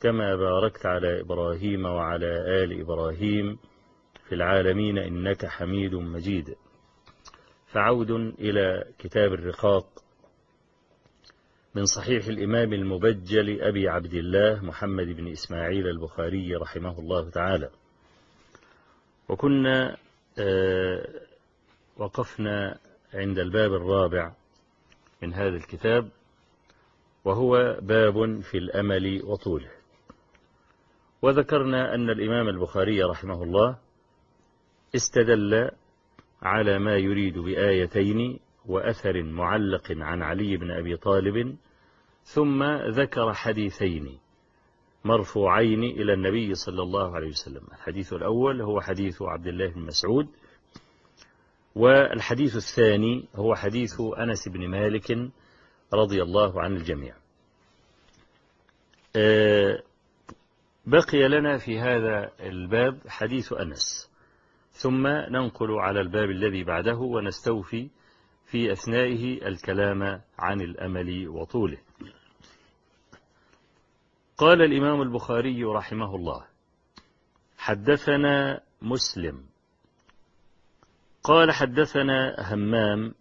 كما باركت على إبراهيم وعلى آل إبراهيم في العالمين إنك حميد مجيد. فعود إلى كتاب الرقاق من صحيح الإمام المبجل أبي عبد الله محمد بن إسماعيل البخاري رحمه الله تعالى. وكنا وقفنا عند الباب الرابع من هذا الكتاب وهو باب في الأمل وطوله. وذكرنا أن الإمام البخاري رحمه الله استدل على ما يريد بآيتين وأثر معلق عن علي بن أبي طالب ثم ذكر حديثين مرفوعين إلى النبي صلى الله عليه وسلم. الحديث الأول هو حديث عبد الله بن مسعود والحديث الثاني هو حديث أنس بن مالك رضي الله عن الجميع. بقي لنا في هذا الباب حديث أنس. ثم ننقل على الباب الذي بعده ونستوفي في أثنائه الكلام عن الأمل وطوله. قال الإمام البخاري رحمه الله حدثنا مسلم. قال حدثنا همام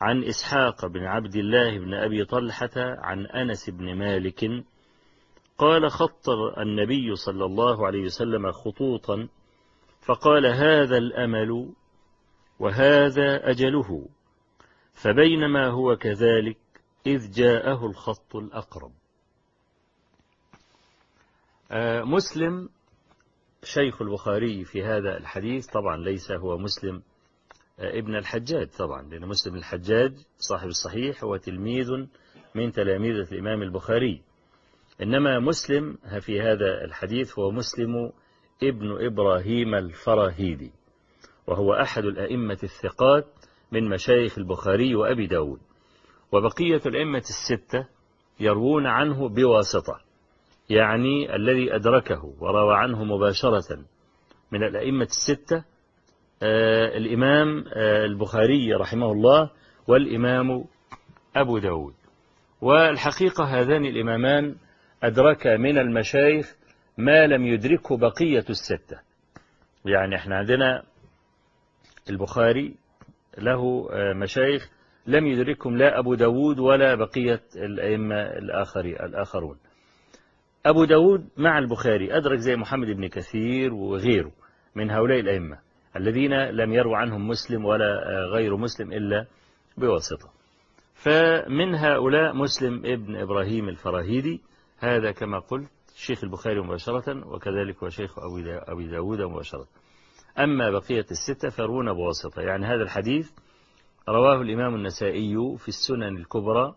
عن إسحاق بن عبد الله بن أبي طلحة عن أنس بن مالك قال خطر النبي صلى الله عليه وسلم خطوطا فقال هذا الأمل وهذا أجله فبينما هو كذلك إذ جاءه الخط الأقرب. مسلم شيخ البخاري في هذا الحديث طبعا ليس هو مسلم ابن الحجاج طبعا لأن مسلم الحجاج صاحب الصحيح هو تلميذ من تلاميذ الإمام البخاري. إنما مسلم في هذا الحديث هو مسلم ابن إبراهيم الفراهيدي وهو أحد الأئمة الثقات من مشايخ البخاري وأبي داود. وبقية الأئمة الستة يروون عنه بواسطة يعني الذي أدركه وروى عنه مباشرة من الأئمة الستة آه الإمام آه البخاري رحمه الله والإمام أبو داود. والحقيقة هذان الإمامان أدرك من المشايخ ما لم يدركه بقية الستة. يعني إحنا عندنا البخاري له مشايخ لم يدركهم لا أبو داود ولا بقية الأئمة الآخرون. أبو داود مع البخاري أدرك زي محمد بن كثير وغيره من هؤلاء الأئمة الذين لم يروا عنهم مسلم ولا غير مسلم إلا بواسطة. فمن هؤلاء مسلم ابن إبراهيم الفراهيدي هذا كما قلت شيخ البخاري مباشرة وكذلك هو شيخ أبي داود مباشرة. أما بقية الستة فيرون بواسطة. يعني هذا الحديث رواه الإمام النسائي في السنن الكبرى.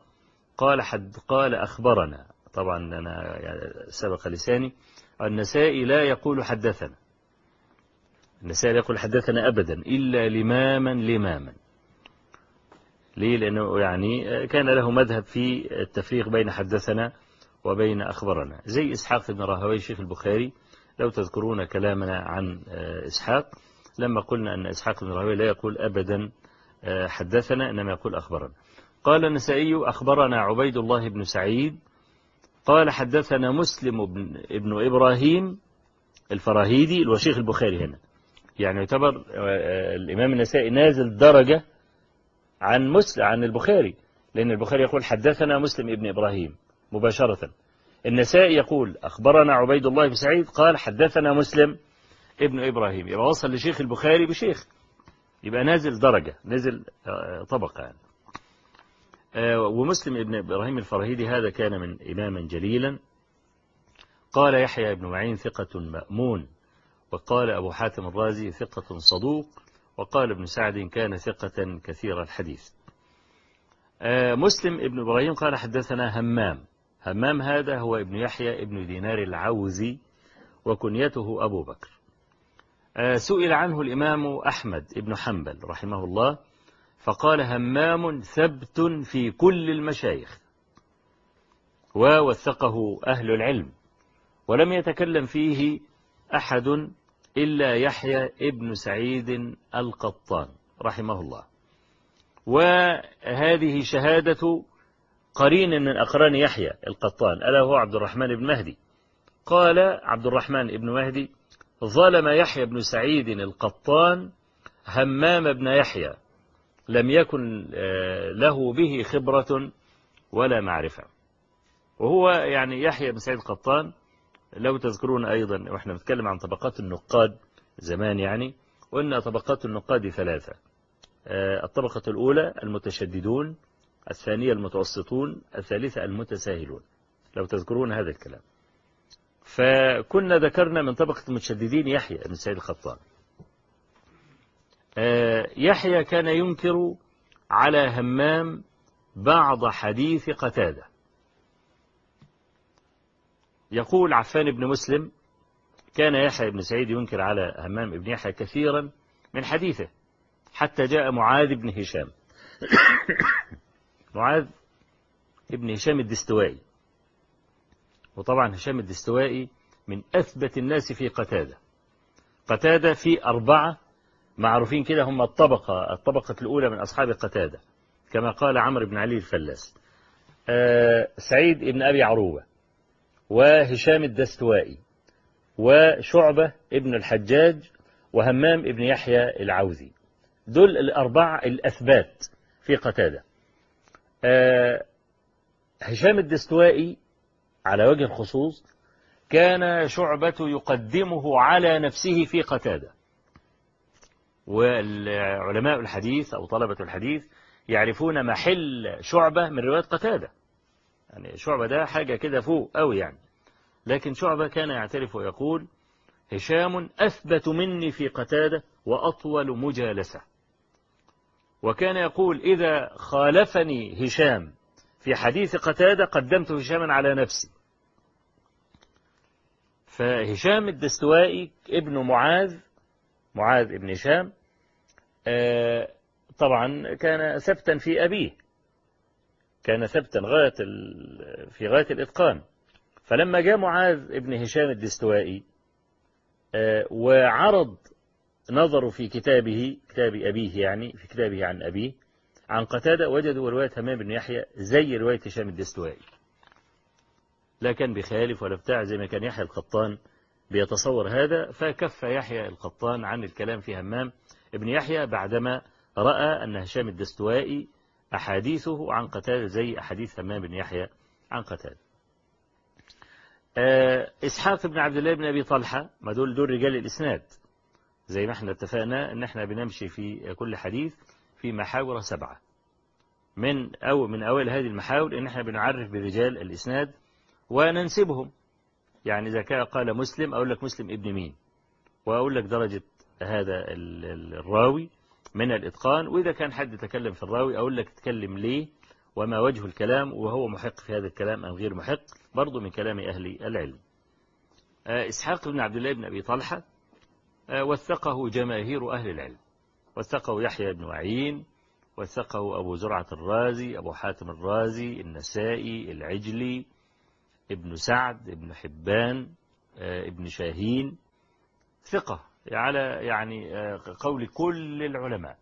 قال حد قال أخبرنا. طبعا أنا يعني سبق لساني. النسائي لا يقول حدثنا. النسائي لا يقول حدثنا أبدا إلا لماما لماما. ليه؟ لأنه يعني كان له مذهب في التفريق بين حدثنا وبين أخبرنا. زي إسحاق بن راهوي شيخ البخاري لو تذكرون كلامنا عن إسحاق لما قلنا أن إسحاق بن راهوي لا يقول أبدا حدثنا إنما يقول أخبرنا. قال النسائي أخبرنا عبيد الله بن سعيد. قال حدثنا مسلم بن ابن إبراهيم الفراهيدي الوشيخ البخاري هنا. يعني يعتبر الإمام النسائي نازل درجة عن مسلم عن البخاري. لأن البخاري يقول حدثنا مسلم ابن إبراهيم. مباشرة. النسائي يقول أخبرنا عبيد الله بن سعيد قال حدثنا مسلم ابن إبراهيم. يبقى وصل لشيخ البخاري بشيخ. يبقى نازل درجة نزل طبقة يعني. ومسلم ابن إبراهيم الفرهيدي هذا كان من إماما جليلا. قال يحيى بن معين ثقة مأمون. وقال أبو حاتم الرازي ثقة صدوق. وقال ابن سعد كان ثقة كثير الحديث. مسلم ابن إبراهيم قال حدثنا همام. همام هذا هو ابن يحيى ابن دينار العوزي وكنيته أبو بكر. سئل عنه الإمام أحمد ابن حنبل رحمه الله فقال همام ثبت في كل المشايخ. ووثقه أهل العلم ولم يتكلم فيه أحد إلا يحيى ابن سعيد القطان رحمه الله. وهذه شهادة قرين من أقران يحيى القطان. ألا هو عبد الرحمن بن مهدي؟ قال عبد الرحمن بن مهدي ظلم يحيى بن سعيد القطان همام بن يحيى. لم يكن له به خبرة ولا معرفة. وهو يعني يحيى بن سعيد القطان لو تذكرون أيضا وإحنا نتكلم عن طبقات النقاد زمان يعني وإن طبقات النقاد ثلاثة. الطبقة الأولى المتشددون الثانية المتوسطون الثالثة المتساهلون. لو تذكرون هذا الكلام. فكنا ذكرنا من طبقة المتشددين يحيى بن سعيد الخطان. يحيى كان ينكر على همام بعض حديث قتادة. يقول عفان بن مسلم كان يحيى بن سعيد ينكر على همام بن يحيى كثيرا من حديثه حتى جاء معاذ بن هشام. معاذ ابن هشام الدستوائي. وطبعا هشام الدستوائي من أثبت الناس في قتادة. قتادة في أربعة معروفين كده هم الطبقة الطبقة الأولى من أصحاب قتادة كما قال عمرو بن علي الفلاس. أه سعيد بن أبي عروبة وهشام الدستوائي وشعبة ابن الحجاج وهمام ابن يحيى العوزي. دول الأربعة الأثبات في قتادة. هشام الدستوائي على وجه الخصوص كان شعبة يقدمه على نفسه في قتادة. والعلماء الحديث أو طلبة الحديث يعرفون محل شعبة من رواية قتادة. يعني شعبة ده حاجة كده فوق أوي يعني. لكن شعبة كان يعترف ويقول هشام أثبت مني في قتادة وأطول مجالسة. وكان يقول إذا خالفني هشام في حديث قتادة قدمت هشاما على نفسي. فهشام الدستوائي ابن معاذ معاذ ابن هشام طبعا كان ثبتا في أبيه كان ثبتا غاية في غاية الإتقان. فلما جاء معاذ ابن هشام الدستوائي وعرض نظره في كتابه كتاب أبيه يعني في كتابه عن أبيه عن قتادة وجدوا رواية همام بن يحيى زي رواية هشام الدستوائي. لا كان بخالف ولا بتاع زي ما كان يحيى القطان بيتصور هذا فكف يحيى القطان عن الكلام في همام ابن يحيى بعدما رأى أن هشام الدستوائي أحاديثه عن قتادة زي أحاديث همام بن يحيى عن قتادة. إسحاق بن عبد الله بن أبي طلحة ما دول دول رجال الإسناد. زي ما إحنا اتفقنا ان إحنا بنمشي في كل حديث في محاور سبعة. من أو من أول هذه المحاور إن إحنا بنعرف برجال الإسناد وننسبهم. يعني إذا كان قال مسلم أقول لك مسلم ابن مين؟ وأقول لك درجة هذا الراوي من الإتقان. وإذا كان حد تكلم في الراوي أقول لك تكلم ليه وما وجه الكلام وهو محق في هذا الكلام أم غير محق برضو من كلام أهل العلم. إسحاق بن عبد الله بن أبي طلحة وثقه جماهير أهل العلم. وثقه يحيى بن معين وثقه أبو زرعة الرازي أبو حاتم الرازي النسائي العجلي ابن سعد ابن حبان ابن شاهين. ثقة على يعني قول كل العلماء.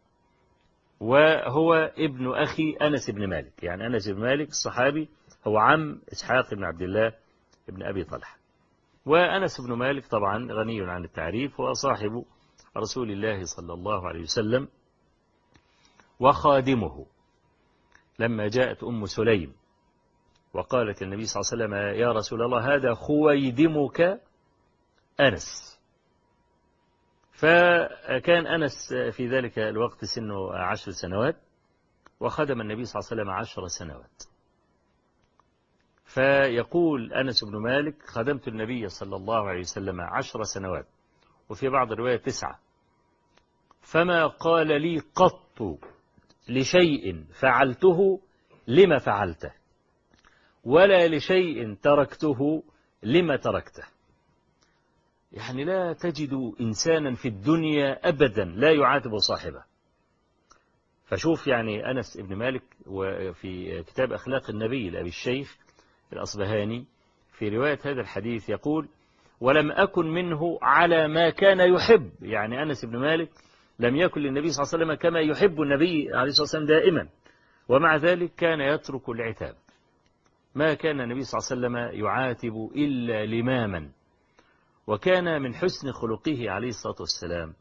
وهو ابن أخي أنس بن مالك. يعني أنس بن مالك الصحابي هو عم إسحاق بن عبد الله بن أبي طلحة. وأنس بن مالك طبعا غني عن التعريف هو صاحب رسول الله صلى الله عليه وسلم وخادمه. لما جاءت أم سليم وقالت النبي صلى الله عليه وسلم يا رسول الله هذا خويدمك أنس. فكان أنس في ذلك الوقت سنه عشر سنوات وخدم النبي صلى الله عليه وسلم عشر سنوات. فيقول أنس بن مالك خدمت النبي صلى الله عليه وسلم عشر سنوات وفي بعض الرواية تسعة. فما قال لي قط لشيء فعلته لما فعلته ولا لشيء تركته لما تركته. يعني لا تجد إنسانا في الدنيا أبدا لا يعاتب صاحبه. فشوف يعني أنس بن مالك وفي كتاب أخلاق النبي لأبي الشيخ الأصبهاني في رواية هذا الحديث يقول ولم أكن منه على ما كان يحب. يعني أنس بن مالك لم يكن للنبي صلى الله عليه وسلم كما يحب النبي عليه الصلاة والسلام دائما ومع ذلك كان يترك العتاب. ما كان النبي صلى الله عليه وسلم يعاتب إلا لماما. وكان من حسن خلقه عليه الصلاة والسلام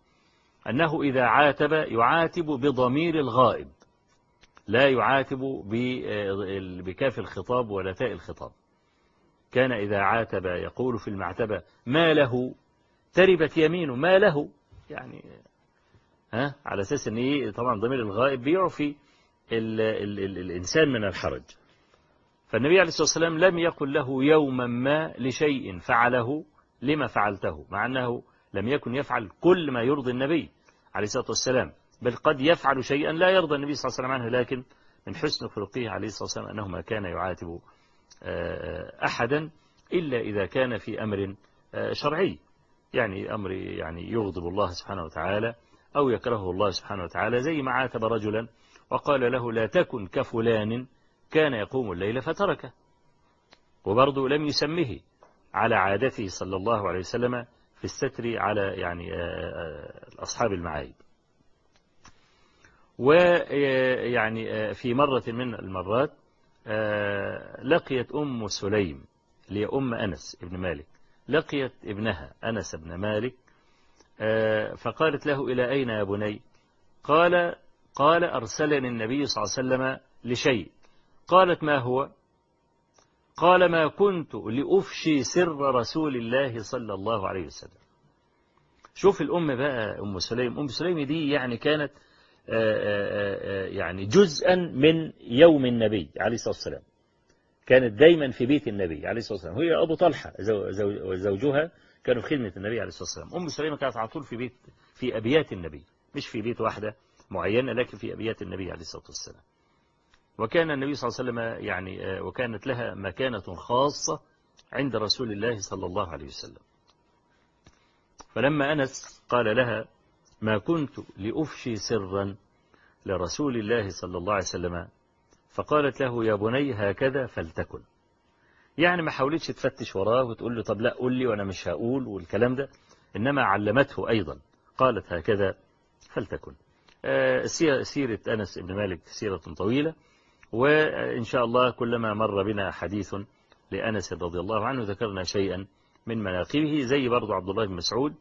أنه إذا عاتب يعاتب بضمير الغائب. لا يعاتب بكاف الخطاب ولا تاء الخطاب. كان إذا عاتب يقول في المعتبة ما له تربت يمينه ما له يعني ها على أساس أن إيه طبعا ضمير الغائب بيعفي ال ال ال الإنسان من الحرج. فالنبي عليه الصلاة والسلام لم يقل له يوما ما لشيء فعله لما فعلته مع أنه لم يكن يفعل كل ما يرضي النبي عليه الصلاة والسلام. بل قد يفعل شيئا لا يرضى النبي صلى الله عليه وسلم عنه لكن من حسن خلقه عليه الصلاة والسلام أنه ما كان يعاتب أحدا إلا إذا كان في أمر شرعي. يعني أمر يعني يغضب الله سبحانه وتعالى أو يكرهه الله سبحانه وتعالى زي ما عاتب رجلا وقال له لا تكن كفلان كان يقوم الليل فتركه. وبرضه لم يسمه على عادته صلى الله عليه وسلم في الستر على يعني أصحاب المعايب. ويعني في مرة من المرات لقيت أم سليم اللي أم أنس ابن مالك لقيت ابنها أنس بن مالك فقالت له إلى أين يا بني؟ قال قال أرسلني النبي صلى الله عليه وسلم لشيء. قالت ما هو؟ قال ما كنت لأفشي سر رسول الله صلى الله عليه وسلم. شوف الأم بقى أم سليم. أم سليم دي يعني كانت يعني جزءا من يوم النبي عليه الصلاة والسلام. كانت دايما في بيت النبي عليه الصلاة والسلام. هي أبو طلحة وزوجها كانوا في خدمة النبي عليه الصلاة والسلام. أم سليمة كانت على طول في بيت في أبيات النبي مش في بيت واحدة معينة لكن في أبيات النبي عليه الصلاة والسلام. وكان النبي صلى الله عليه وسلم يعني وكانت لها مكانة خاصة عند رسول الله صلى الله عليه وسلم. فلما أنس قال لها ما كنت لأفشي سرا لرسول الله صلى الله عليه وسلم فقالت له يا بني هكذا فلتكن. يعني ما حاولتش تفتش وراه وتقول له طب لا قول لي وأنا مش هقول والكلام ده إنما علمته أيضا. قالت هكذا فلتكن. سيرة أنس بن مالك سيرة طويلة وإن شاء الله كلما مر بنا حديث لأنس رضي الله عنه ذكرنا شيئا من مناقبه زي برضو عبد الله بن مسعود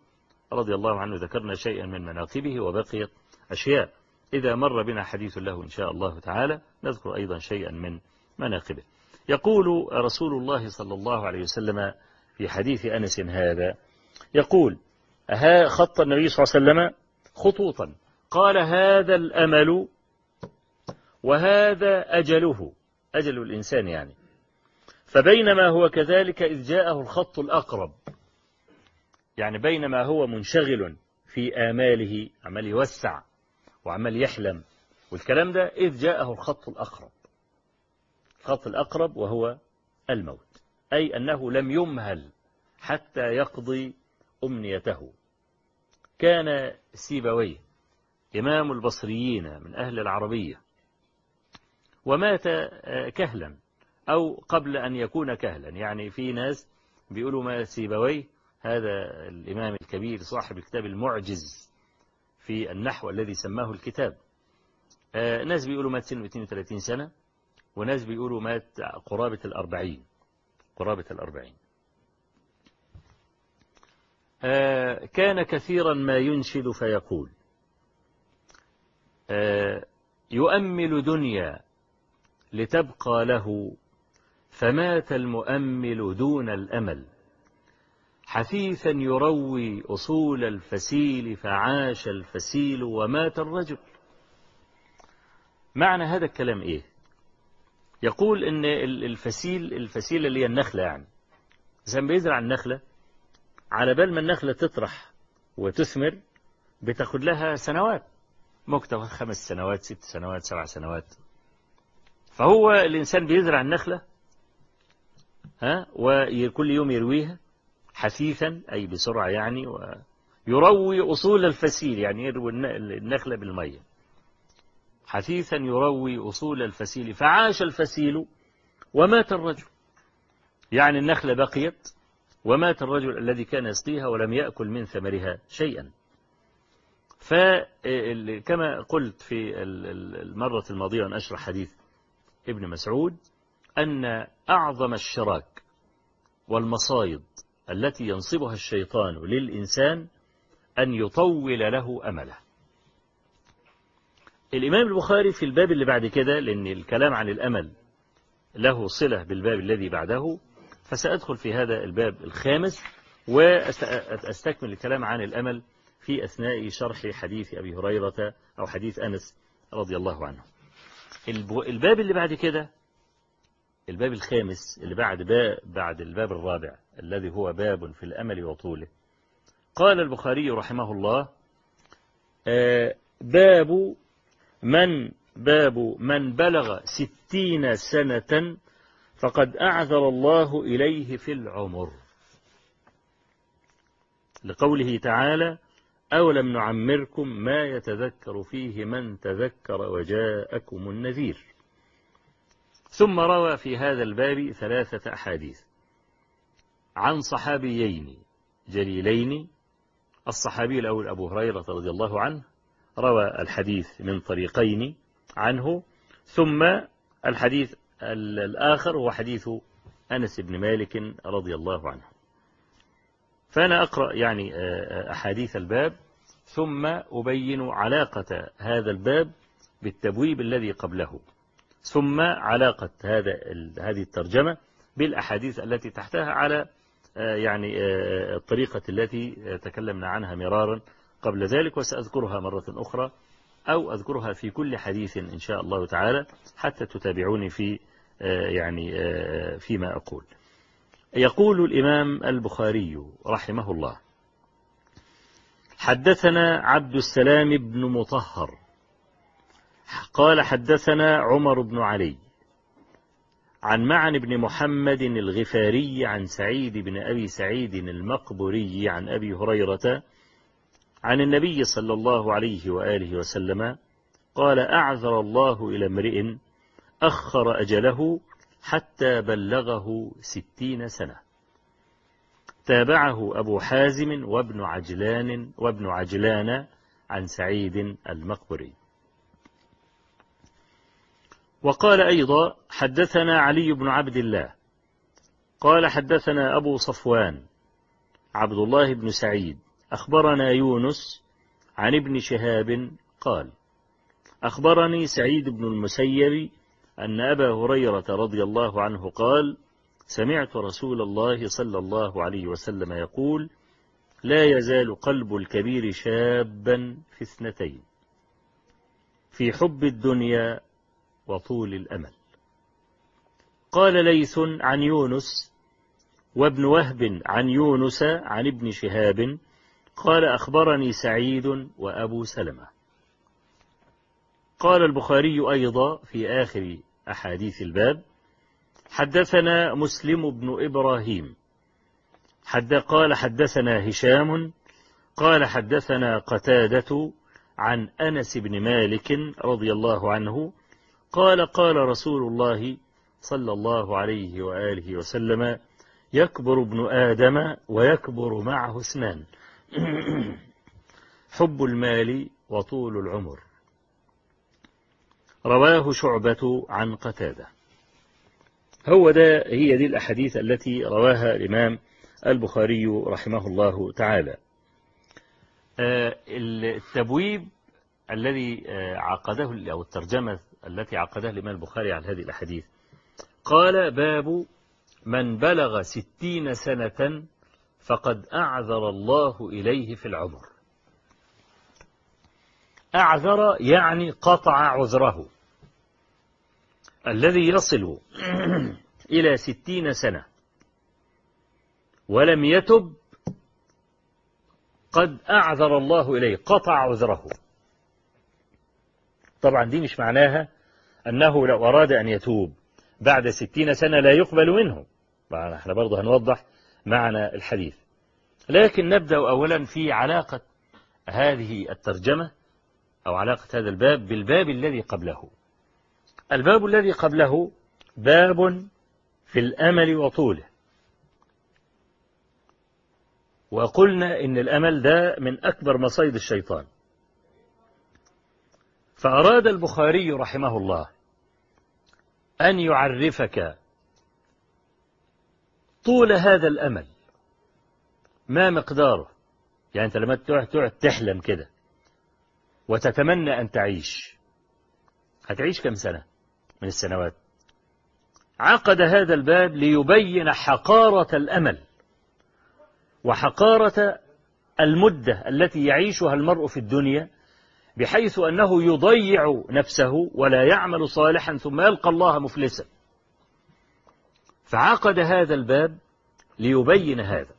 رضي الله عنه ذكرنا شيئا من مناقبه وبقيت أشياء. إذا مر بنا حديث له إن شاء الله تعالى نذكر أيضا شيئا من مناقبه. يقول رسول الله صلى الله عليه وسلم في حديث أنس هذا يقول ها خط النبي صلى الله عليه وسلم خطوطا. قال هذا الأمل وهذا أجله. أجل الإنسان يعني. فبينما هو كذلك إذ جاءه الخط الأقرب. يعني بينما هو منشغل في آماله عمال يوسع وعمال يحلم. والكلام ده إذ جاءه الخط الأقرب. الخط الأقرب وهو الموت. أي أنه لم يمهل حتى يقضي أمنيته. كان سيبويه إمام البصريين من أهل العربية. ومات كهلا أو قبل أن يكون كهلا. يعني في ناس بيقولوا ما سيبويه هذا الإمام الكبير صاحب الكتاب المعجز في النحو الذي سماه الكتاب. ناس بيقولوا مات سنه 32 سنة وناس بيقولوا مات قرابة الأربعين. قرابة الأربعين. كان كثيرا ما ينشد فيقول. يؤمل دنيا لتبقى له فمات المؤمل دون الأمل. حثيثا يروي أصول الفسيل فعاش الفسيل ومات الرجل. معنى هذا الكلام إيه؟ يقول إن الفسيل الفسيلة اللي هي النخلة يعني. زي ما بيزرع النخلة على بال ما النخلة تطرح وتثمر بتاخد لها سنوات. ممكن تاخد خمس سنوات ست سنوات سبع سنوات. فهو الإنسان بيزرع النخلة ها وكل يوم يرويها. حثيثا أي بسرعة يعني ويروي أصول الفسيل يعني يروي النخلة بالمية. حثيثا يروي أصول الفسيل فعاش الفسيل ومات الرجل. يعني النخلة بقيت ومات الرجل الذي كان يسقيها ولم يأكل من ثمرها شيئا. فكما قلت في المرة الماضية أن أشرح حديث ابن مسعود أن أعظم الشراك والمصايد التي ينصبها الشيطان للإنسان أن يطول له أمله. الإمام البخاري في الباب اللي بعد كده لأن الكلام عن الأمل له صلة بالباب الذي بعده فسأدخل في هذا الباب الخامس وأستكمل الكلام عن الأمل في أثناء شرح حديث أبي هريرة أو حديث أنس رضي الله عنه. الباب اللي بعد كده الباب الخامس اللي بعد باب بعد الباب الرابع الذي هو باب في الأمل وطوله. قال البخاري رحمه الله باب من باب من بلغ ستين سنة فقد أعذر الله إليه في العمر. لقوله تعالى أولم نعمركم ما يتذكر فيه من تذكر وجاءكم النذير. ثم روى في هذا الباب ثلاثة أحاديث. عن صحابيين جليلين الصحابي الأول أبو هريرة رضي الله عنه روى الحديث من طريقين عنه ثم الحديث الآخر هو حديث أنس بن مالك رضي الله عنه. فأنا أقرأ يعني أحاديث الباب ثم أبين علاقة هذا الباب بالتبويب الذي قبله. ثم علاقة هذا هذه الترجمة بالأحاديث التي تحتها على يعني الطريقة التي تكلمنا عنها مرارا قبل ذلك وسأذكرها مرة أخرى أو أذكرها في كل حديث إن شاء الله تعالى حتى تتابعوني في يعني فيما أقول. يقول الإمام البخاري رحمه الله حدثنا عبد السلام بن مطهر قال حدثنا عمر بن علي عن معن بن محمد الغفاري عن سعيد بن أبي سعيد المقبري عن أبي هريرة عن النبي صلى الله عليه وآله وسلم قال أعذر الله إلى امرئ أخر أجله حتى بلغه ستين سنة. تابعه أبو حازم وابن عجلان وابن عجلان عن سعيد المقبري وقال أيضا حدثنا علي بن عبد الله. قال حدثنا أبو صفوان عبد الله بن سعيد. أخبرنا يونس عن ابن شهاب قال أخبرني سعيد بن المسيب أن أبا هريرة رضي الله عنه قال سمعت رسول الله صلى الله عليه وسلم يقول لا يزال قلب الكبير شابا في اثنتين في حب الدنيا وطول الأمل. قال ليث عن يونس وابن وهب عن يونس عن ابن شهاب قال أخبرني سعيد وأبو سلمة. قال البخاري أيضا في آخر أحاديث الباب حدثنا مسلم بن إبراهيم. حد قال حدثنا هشام قال حدثنا قتادة عن أنس بن مالك رضي الله عنه قال قال رسول الله صلى الله عليه وآله وسلم يكبر ابن آدم ويكبر معه اثنان. حب المال وطول العمر. رواه شعبة عن قتادة. هو ده هي دي الأحاديث التي رواها الإمام البخاري رحمه الله تعالى. التبويب الذي عقده أو الترجمة التي عقدها الإمام البخاري على هذه الأحاديث. قال باب من بلغ ستين سنة فقد أعذر الله إليه في العمر. أعذر يعني قطع عذره. الذي يصل إلى ستين سنة ولم يتب قد أعذر الله إليه قطع عذره. طبعا دي مش معناها أنه لو أراد أن يتوب بعد ستين سنة لا يقبل منه. إحنا برضه هنوضح معنى الحديث. لكن نبدأ أولا في علاقة هذه الترجمة أو علاقة هذا الباب بالباب الذي قبله. الباب الذي قبله باب في الأمل وطوله. وقلنا إن الأمل ده من أكبر مصيد الشيطان. فأراد البخاري رحمه الله أن يعرفك طول هذا الأمل ما مقداره؟ يعني أنت لما تقعد تحلم كده وتتمنى أن تعيش. هتعيش كم سنة من السنوات؟ عقد هذا الباب ليبين حقارة الأمل وحقارة المدة التي يعيشها المرء في الدنيا بحيث أنه يضيع نفسه ولا يعمل صالحا ثم يلقى الله مفلسا. فعقد هذا الباب ليبين هذا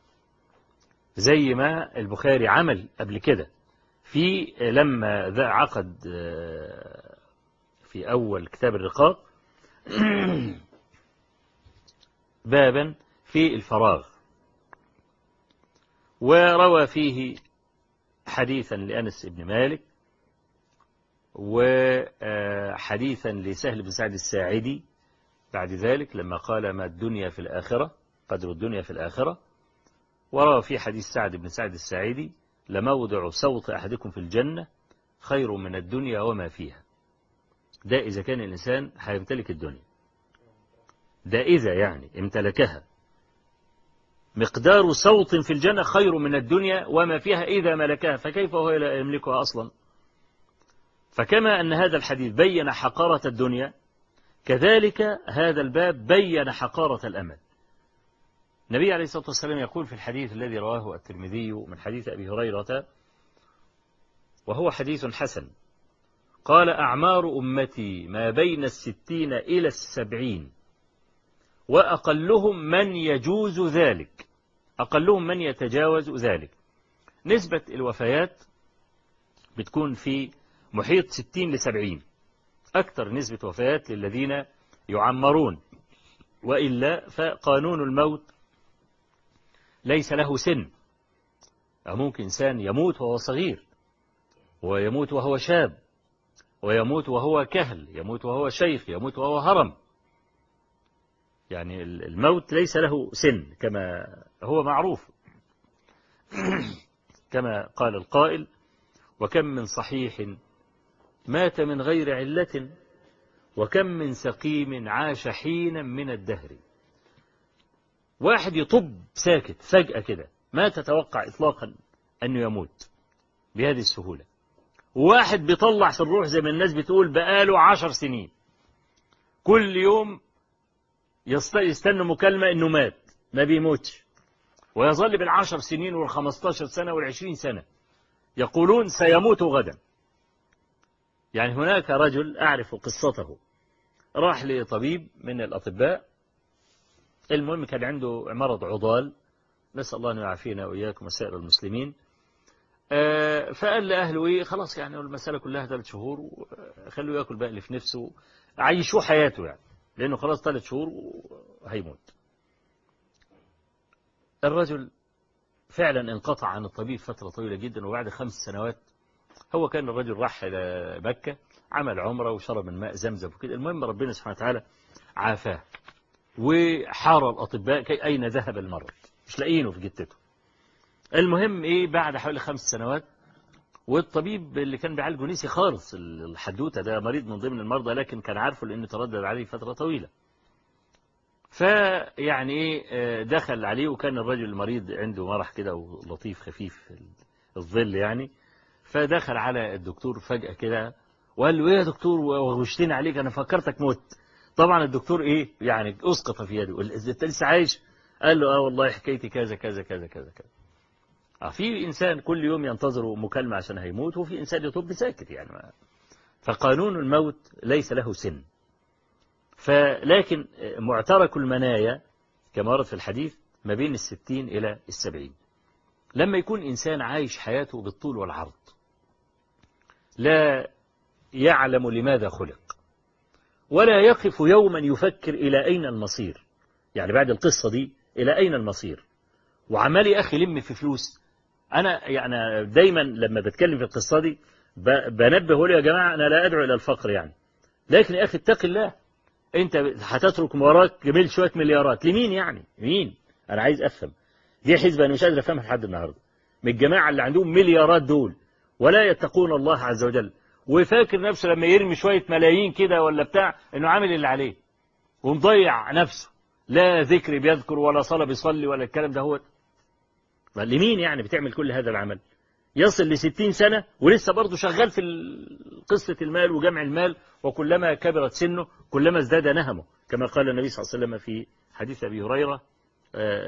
زي ما البخاري عمل قبل كده في لما ذا عقد في أول كتاب الرقاق بابا في الفراغ. وروى فيه حديثا لأنس بن مالك وحديثا لسهل بن سعد الساعدي بعد ذلك لما قال ما الدنيا في الآخرة قدر الدنيا في الآخرة وروى في حديث سعد بن سعد الساعدي لموضع صوت أحدكم في الجنة خير من الدنيا وما فيها. ده إذا كان الإنسان هيمتلك الدنيا. ده إذا يعني امتلكها. مقدار صوت في الجنة خير من الدنيا وما فيها إذا ملكها فكيف هو يملكها أصلا؟ فكما أن هذا الحديث بين حقارة الدنيا كذلك هذا الباب بين حقارة الأمل. النبي عليه الصلاة والسلام يقول في الحديث الذي رواه الترمذي من حديث أبي هريرة وهو حديث حسن. قال أعمار أمتي ما بين الستين إلى السبعين وأقلهم من يجوز ذلك. أقلهم من يتجاوز ذلك. نسبة الوفيات بتكون في محيط ستين لسبعين. أكثر نسبة وفيات للذين يعمرون. وإلا فقانون الموت ليس له سن. ممكن إنسان يموت وهو صغير ويموت وهو شاب ويموت وهو كهل يموت وهو شيخ يموت وهو هرم. يعني الموت ليس له سن كما هو معروف. كما قال القائل وكم من صحيح مات من غير علة وكم من سقيم عاش حينا من الدهر. واحد يطب ساكت فجأة كده ما تتوقع إطلاقا أنه يموت بهذه السهولة. واحد بيطلع في الروح زي ما الناس بتقول بقاله عشر سنين. كل يوم يستنى مكالمة إنه مات ما بيموتش. ويظل بالعشر سنين والخمستاشر سنة والعشرين سنة. يقولون سيموت غدا. يعني هناك رجل أعرف قصته. راح لطبيب من الأطباء. المهم كان عنده مرض عضال. نسأل الله أن يعافينا وإياكم وسائر المسلمين. فقال لأهله إيه خلاص يعني المسألة كلها ثلاث شهور خلوه يأكل بقى اللي في نفسه. عيشوه حياته يعني لأنه خلاص ثلاث شهور وهيموت. الرجل فعلا انقطع عن الطبيب فترة طويلة جدا وبعد خمس سنوات هو كان الرجل راح إلى مكة عمل عمرة وشرب من ماء زمزم وكده. المهم ربنا سبحانه وتعالى عافاه وحار الأطباء كي أين ذهب المرض؟ مش لاقيينه في جتته المهم إيه بعد حوالي خمس سنوات والطبيب اللي كان بيعالجه نسي خالص الحدوتة ده مريض من ضمن المرضى لكن كان عارفه لأنه تردد عليه فترة طويلة. فيعني إيه دخل عليه وكان الرجل المريض عنده مرح كده ولطيف خفيف الظل يعني. فدخل على الدكتور فجأة كده وقال له إيه يا دكتور؟ وغشتني عليك أنا فكرتك مت طبعا الدكتور إيه؟ يعني أسقط في يده. أنت لسه عايش؟ قال له آه والله حكايتي كذا كذا كذا كذا كذا. آه في إنسان كل يوم ينتظر مكالمة عشان هيموت وفي إنسان يطب ساكت يعني. ما فقانون الموت ليس له سن. فلكن معترك المنايا كما ورد في الحديث ما بين الستين إلى السبعين. لما يكون إنسان عايش حياته بالطول والعرض لا يعلم لماذا خلق ولا يقف يوما يفكر إلى أين المصير. يعني بعد القصة دي إلى أين المصير؟ وعمال يا أخي لم في فلوس. أنا يعني دايما لما بتكلم في القصة دي بنبه يا جماعة أنا لا أدعو إلى الفقر يعني. لكن يا أخي اتق الله أنت هتترك وراك جميل شوية مليارات. لمين يعني؟ مين؟ أنا عايز أفهم. دي حزبة أنا مش قادر أفهمها لحد النهاردة. من الجماعة اللي عندهم مليارات دول. ولا يتقون الله عز وجل. وفاكر نفسه لما يرمي شوية ملايين كده ولا بتاع إنه عامل اللي عليه. ومضيع نفسه. لا ذكر بيذكر ولا صلاة بيصلي ولا الكلام ده هو. لمين يعني بتعمل كل هذا العمل؟ يصل لستين سنة ولسه برضه شغال في قصة المال وجمع المال وكلما كبرت سنه كلما ازداد نهمه. كما قال النبي صلى الله عليه وسلم في حديث أبي هريرة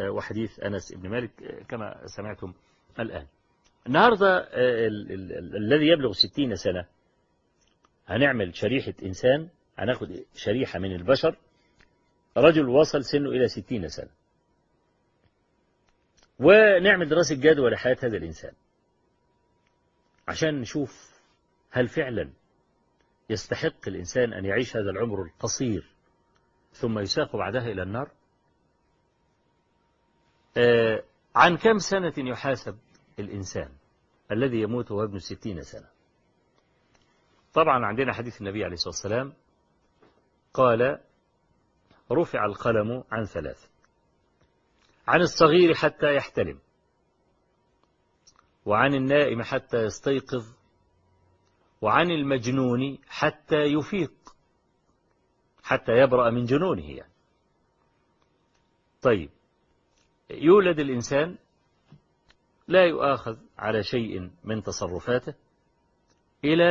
وحديث أنس بن مالك كما سمعتم الآن. النهاردة الذي يبلغ ستين سنة هنعمل شريحة إنسان هناخد شريحة من البشر رجل وصل سنه إلى ستين سنة. ونعمل دراسة جدوى لحياة هذا الإنسان. عشان نشوف هل فعلا يستحق الإنسان أن يعيش هذا العمر القصير ثم يساق بعدها إلى النار؟ آه عن كم سنة يحاسب؟ الإنسان الذي يموت وهو ابن ستين سنة طبعا عندنا حديث النبي عليه الصلاة والسلام قال رفع القلم عن ثلاث عن الصغير حتى يحتلم وعن النائم حتى يستيقظ وعن المجنون حتى يفيق حتى يبرأ من جنونه يعني. طيب يولد الإنسان لا يؤاخذ على شيء من تصرفاته إلى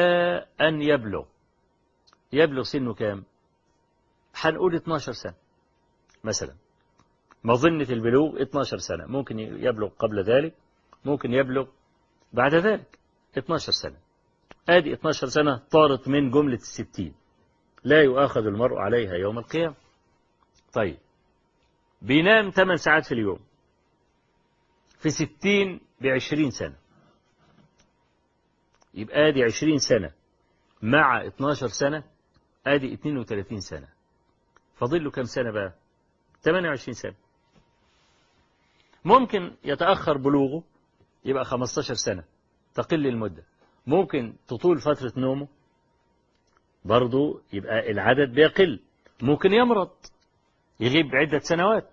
أن يبلغ. يبلغ سنه كام؟ هنقول 12 سنة مثلا. مظنة البلوغ 12 سنة. ممكن يبلغ قبل ذلك ممكن يبلغ بعد ذلك 12 سنة. آدي 12 سنة طارت من جملة الستين. لا يؤاخذ المرء عليها يوم القيامة. طيب. بينام 8 ساعات في اليوم. في 60 بعشرين سنة. يبقى آدي 20 سنة. مع 12 سنة آدي 32 سنة. فاضل كم سنة بقى؟ 28 سنة. ممكن يتأخر بلوغه يبقى 15 سنة. تقل المدة. ممكن تطول فترة نومه برضه يبقى العدد بيقل. ممكن يمرض يغيب عدة سنوات.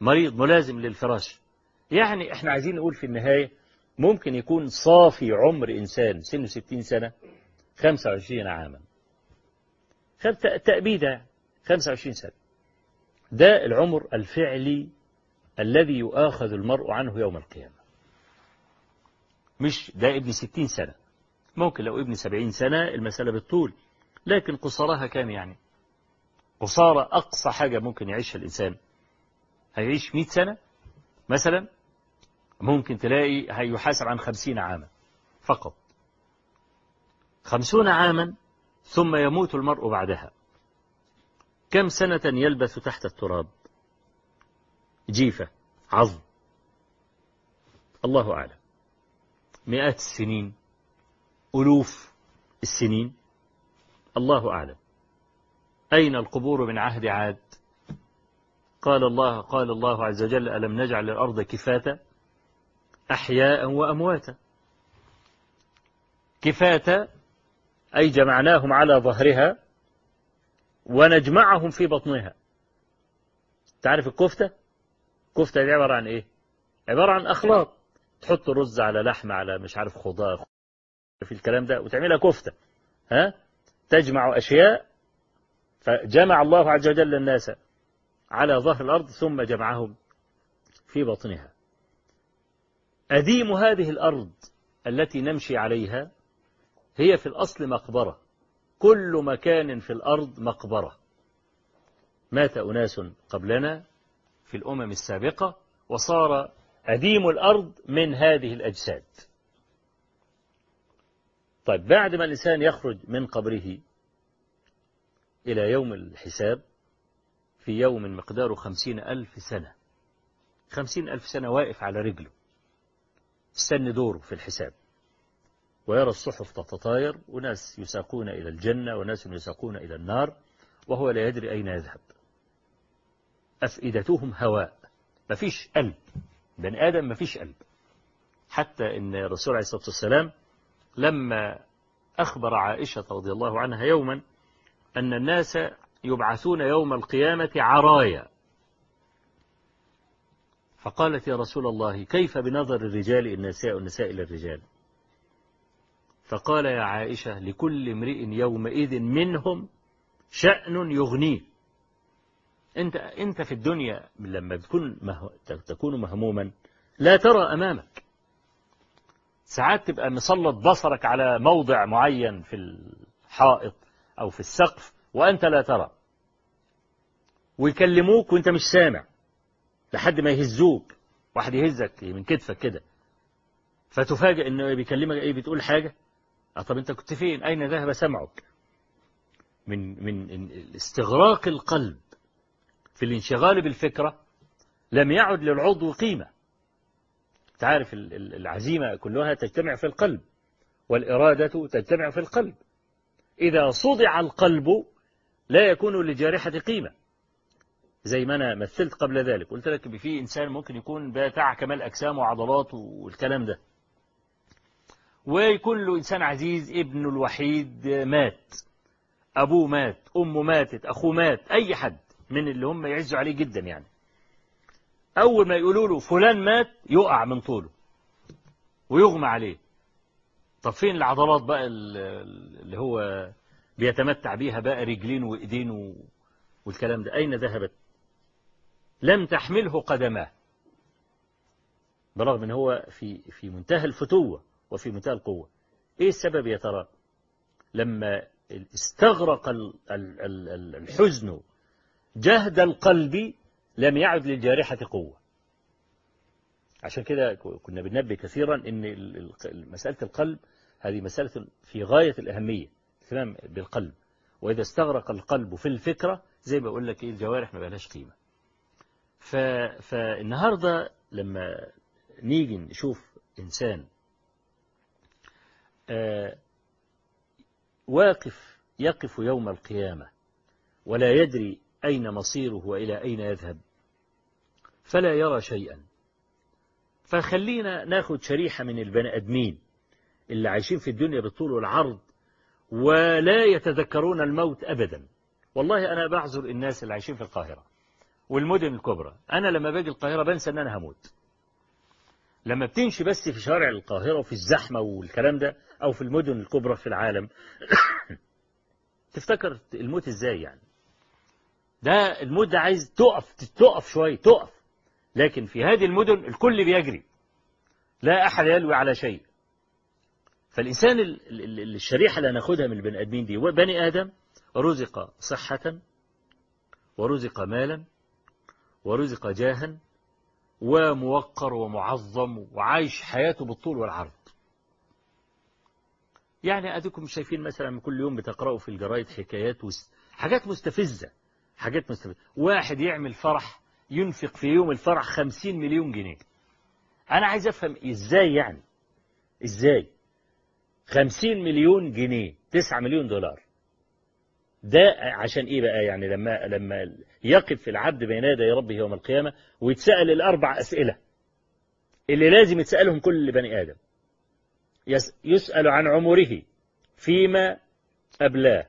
مريض ملازم للفراش. يعني إحنا عايزين نقول في النهاية ممكن يكون صافي عمر إنسان سنه 60 سنة 25 عاما. تأبيدة 25 سنة. ده العمر الفعلي الذي يؤاخذ المرء عنه يوم القيامة. مش ده ابن 60 سنة. ممكن لو ابن 70 سنة المسألة بالطول لكن قصارها كام يعني؟ قصارى أقصى حاجة ممكن يعيشها الإنسان. هيعيش 100 سنة مثلا؟ ممكن تلاقي هيحاسب عن خمسين عاما فقط. خمسون عاما ثم يموت المرء بعدها. كم سنة يلبث تحت التراب؟ جيفة عظم. الله أعلم. مئات السنين ألوف السنين. الله أعلم. أين القبور من عهد عاد؟ قال الله قال الله عز وجل ألم نجعل الأرض كفاتا؟ أحياء وأمواتا. كفاتا أي جمعناهم على ظهرها ونجمعهم في بطنها. تعرف الكفتة؟ كفتة دي عبارة عن إيه؟ عبارة عن أخلاط تحط رز على لحمة على مش عارف خضار في الكلام ده وتعملها كفتة. ها؟ تجمع أشياء فجمع الله عز وجل الناس على ظهر الأرض ثم جمعهم في بطنها. أديم هذه الأرض التي نمشي عليها هي في الأصل مقبرة. كل مكان في الأرض مقبرة. مات أناس قبلنا في الأمم السابقة وصار أديم الأرض من هذه الأجساد. طيب بعد ما الإنسان يخرج من قبره إلى يوم الحساب في يوم مقداره خمسين ألف سنة. خمسين ألف سنة واقف على رجله. استنى دوره في الحساب. ويرى الصحف تتطاير وناس يساقون إلى الجنة وناس يساقون إلى النار وهو لا يدري أين يذهب. أفئدتهم هواء. مفيش قلب. بني آدم مفيش قلب. حتى إن الرسول عليه الصلاة والسلام لما أخبر عائشة رضي الله عنها يوما أن الناس يبعثون يوم القيامة عرايا. فقالت يا رسول الله كيف بنظر الرجال النساء والنساء إلى الرجال؟ فقال يا عائشة لكل امرئ يومئذ منهم شأن يغنيه. أنت أنت في الدنيا لما تكون. تكون مهموما لا ترى أمامك. ساعات تبقى مسلط بصرك على موضع معين في الحائط أو في السقف وأنت لا ترى. ويكلموك وأنت مش سامع. لحد ما يهزوك. واحد يهزك من كتفك كده. فتفاجئ إنه بيكلمك إيه بتقول حاجة. آه طب أنت كنت فين؟ أين ذهب سمعك؟ من من استغراق القلب في الانشغال بالفكرة لم يعد للعضو قيمة. تعرف العزيمة كلها تجتمع في القلب والإرادة تجتمع في القلب. إذا صدع القلب لا يكون للجارحة قيمة. زي ما أنا مثلت قبل ذلك. قلت لك في إنسان ممكن يكون بتاع كمال أجسام وعضلات والكلام ده. ويكون له إنسان عزيز ابنه الوحيد مات أبوه مات أمه ماتت أخوه مات أي حد من اللي هم يعزوا عليه جدا يعني. أول ما يقولوا له فلان مات يقع من طوله ويغمى عليه. طب فين العضلات بقى اللي هو بيتمتع بيها بقى رجلين وإيدين والكلام ده؟ أين ذهبت؟ لم تحمله قدماه. برغم إن هو في في منتهى الفتوة وفي منتهى القوة. إيه السبب يا ترى؟ لما استغرق الحزن جهد القلب لم يعد للجارحة قوة. عشان كده كنا بننبه كثيرا إن مسألة القلب هذه مسألة في غاية الأهمية اهتمام بالقلب. وإذا استغرق القلب في الفكرة زي ما بقول لك إيه الجوارح ما بقالهاش قيمة. فالنهاردة لما نيجي نشوف إنسان آه واقف يقف يوم القيامة ولا يدري أين مصيره وإلى أين يذهب فلا يرى شيئا. فخلينا ناخد شريحة من البني أدمين اللي عايشين في الدنيا بالطول والعرض ولا يتذكرون الموت أبدا. والله أنا بعذر الناس اللي عايشين في القاهرة. والمدن الكبرى. أنا لما باجي القاهرة بنسى أن أنا هموت. لما بتمشي بس في شارع القاهرة وفي الزحمة والكلام ده أو في المدن الكبرى في العالم تفتكر الموت إزاي يعني؟ ده الموت ده عايز تقف تقف شوية تقف. لكن في هذه المدن الكل بيجري. لا أحد يلوي على شيء. فالإنسان الشريحة اللي هناخدها من البني آدمين دي بني آدم رزق صحة ورزق مالا ورزق جاها وموقر ومعظم وعايش حياته بالطول والعرض. يعني أديكم شايفين مثلا كل يوم بتقرأوا في الجرايد حكايات حاجات مستفزة حاجات مستفزة. واحد يعمل فرح ينفق في يوم الفرح خمسين مليون جنيه. أنا عايز أفهم إزاي يعني؟ إزاي؟ خمسين مليون جنيه تسعة مليون دولار. ده عشان إيه بقى يعني لما لما يقف العبد بين يدي ربه يوم القيامة ويتسأل الأربع أسئلة اللي لازم يتسألهم كل بني آدم. يسأل عن عمره فيما أبلاه.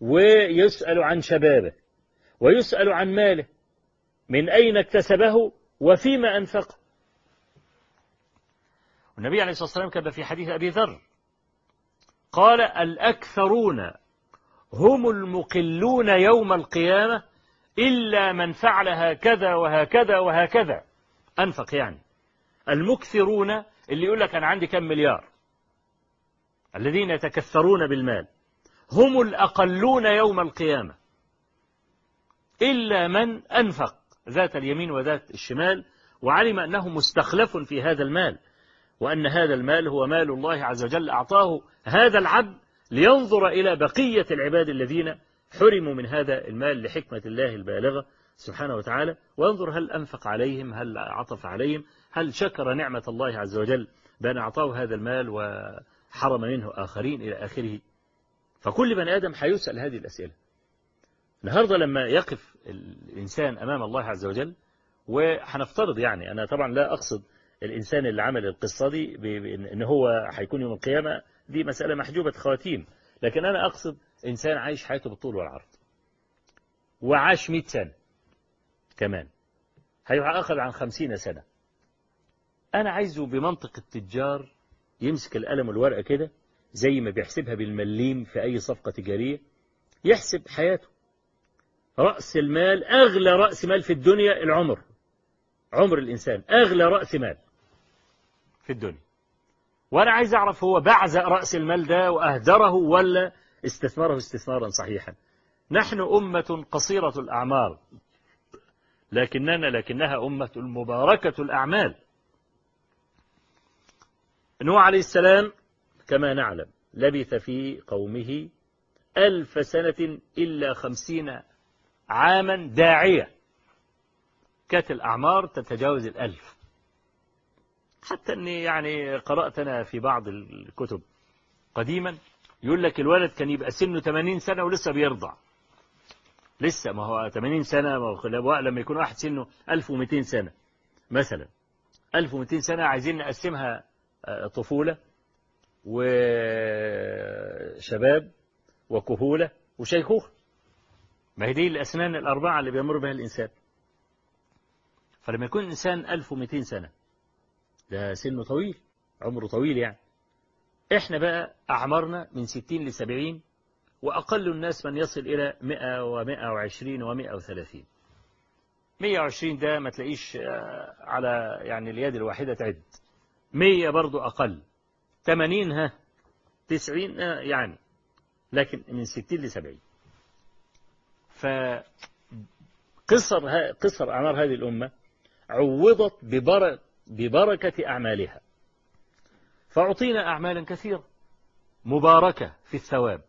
ويسأل عن شبابه. ويسأل عن ماله. من أين اكتسبه وفيما أنفقه. والنبي عليه الصلاة والسلام كان في حديث أبي ذر قال الأكثرون هم المقلون يوم القيامة إلا من فعل هكذا وهكذا وهكذا. أنفق يعني. المكثرون اللي يقول لك أنا عندي كم مليار. الذين يتكثرون بالمال. هم الأقلون يوم القيامة. إلا من أنفق ذات اليمين وذات الشمال وعلم أنه مستخلف في هذا المال. وأن هذا المال هو مال الله عز وجل أعطاه هذا العبد لينظر إلى بقية العباد الذين حرموا من هذا المال لحكمة الله البالغة سبحانه وتعالى. وينظر هل أنفق عليهم هل عطف عليهم هل شكر نعمة الله عز وجل بأن أعطاه هذا المال وحرم منه آخرين إلى آخره. فكل بني آدم حيسأل هذه الأسئلة. النهاردة لما يقف الإنسان أمام الله عز وجل وهنفترض يعني أنا طبعا لا أقصد الإنسان اللي عمل القصة دي إن هو هيكون يوم القيامة دي مسألة محجوبة خواتيم. لكن أنا أقصد إنسان عايش حياته بالطول والعرض. وعاش 100 سنة كمان. هيأخذ عن خمسين سنة. أنا عايزه بمنطق التجار يمسك القلم والورقة كده زي ما بيحسبها بالمليم في أي صفقة تجارية يحسب حياته. رأس المال أغلى رأس مال في الدنيا العمر. عمر الإنسان أغلى رأس مال. في الدنيا. وأنا عايز أعرف هو بعزق رأس المال ده وأهدره ولا استثمره استثمارا صحيحا. نحن أمة قصيرة الأعمار لكننا لكنها أمة مباركة الأعمال. نوح عليه السلام كما نعلم لبث في قومه ألف سنة إلا خمسين عاما داعية. كانت الأعمار تتجاوز الألف. حتى أني يعني قرأت أنا في بعض الكتب قديما يقول لك الولد كان يبقى سنه 80 سنة ولسه بيرضع. لسه ما هو 80 سنة لما يكون واحد سنه 1200 سنة مثلا. 1200 سنة عايزين نقسمها طفولة وشباب وكهولة وشيخوخة. ما هي دي الأسنان الأربعة اللي بيمر بها الإنسان. فلما يكون الإنسان 1200 سنة ده سنه طويل عمره طويل يعني. إحنا بقى أعمارنا من 60 ل 70 وأقل الناس من يصل إلى 100 و120 و130 120 ده ما تلاقيش على يعني اليد الواحدة تعد. 100 برضو أقل. 80 ها 90 يعني. لكن من 60 ل 70 فقصر قصر أعمار هذه الأمة عوضت ببركة أعمالها. فأعطينا أعمالا كثيرة. مباركة في الثواب.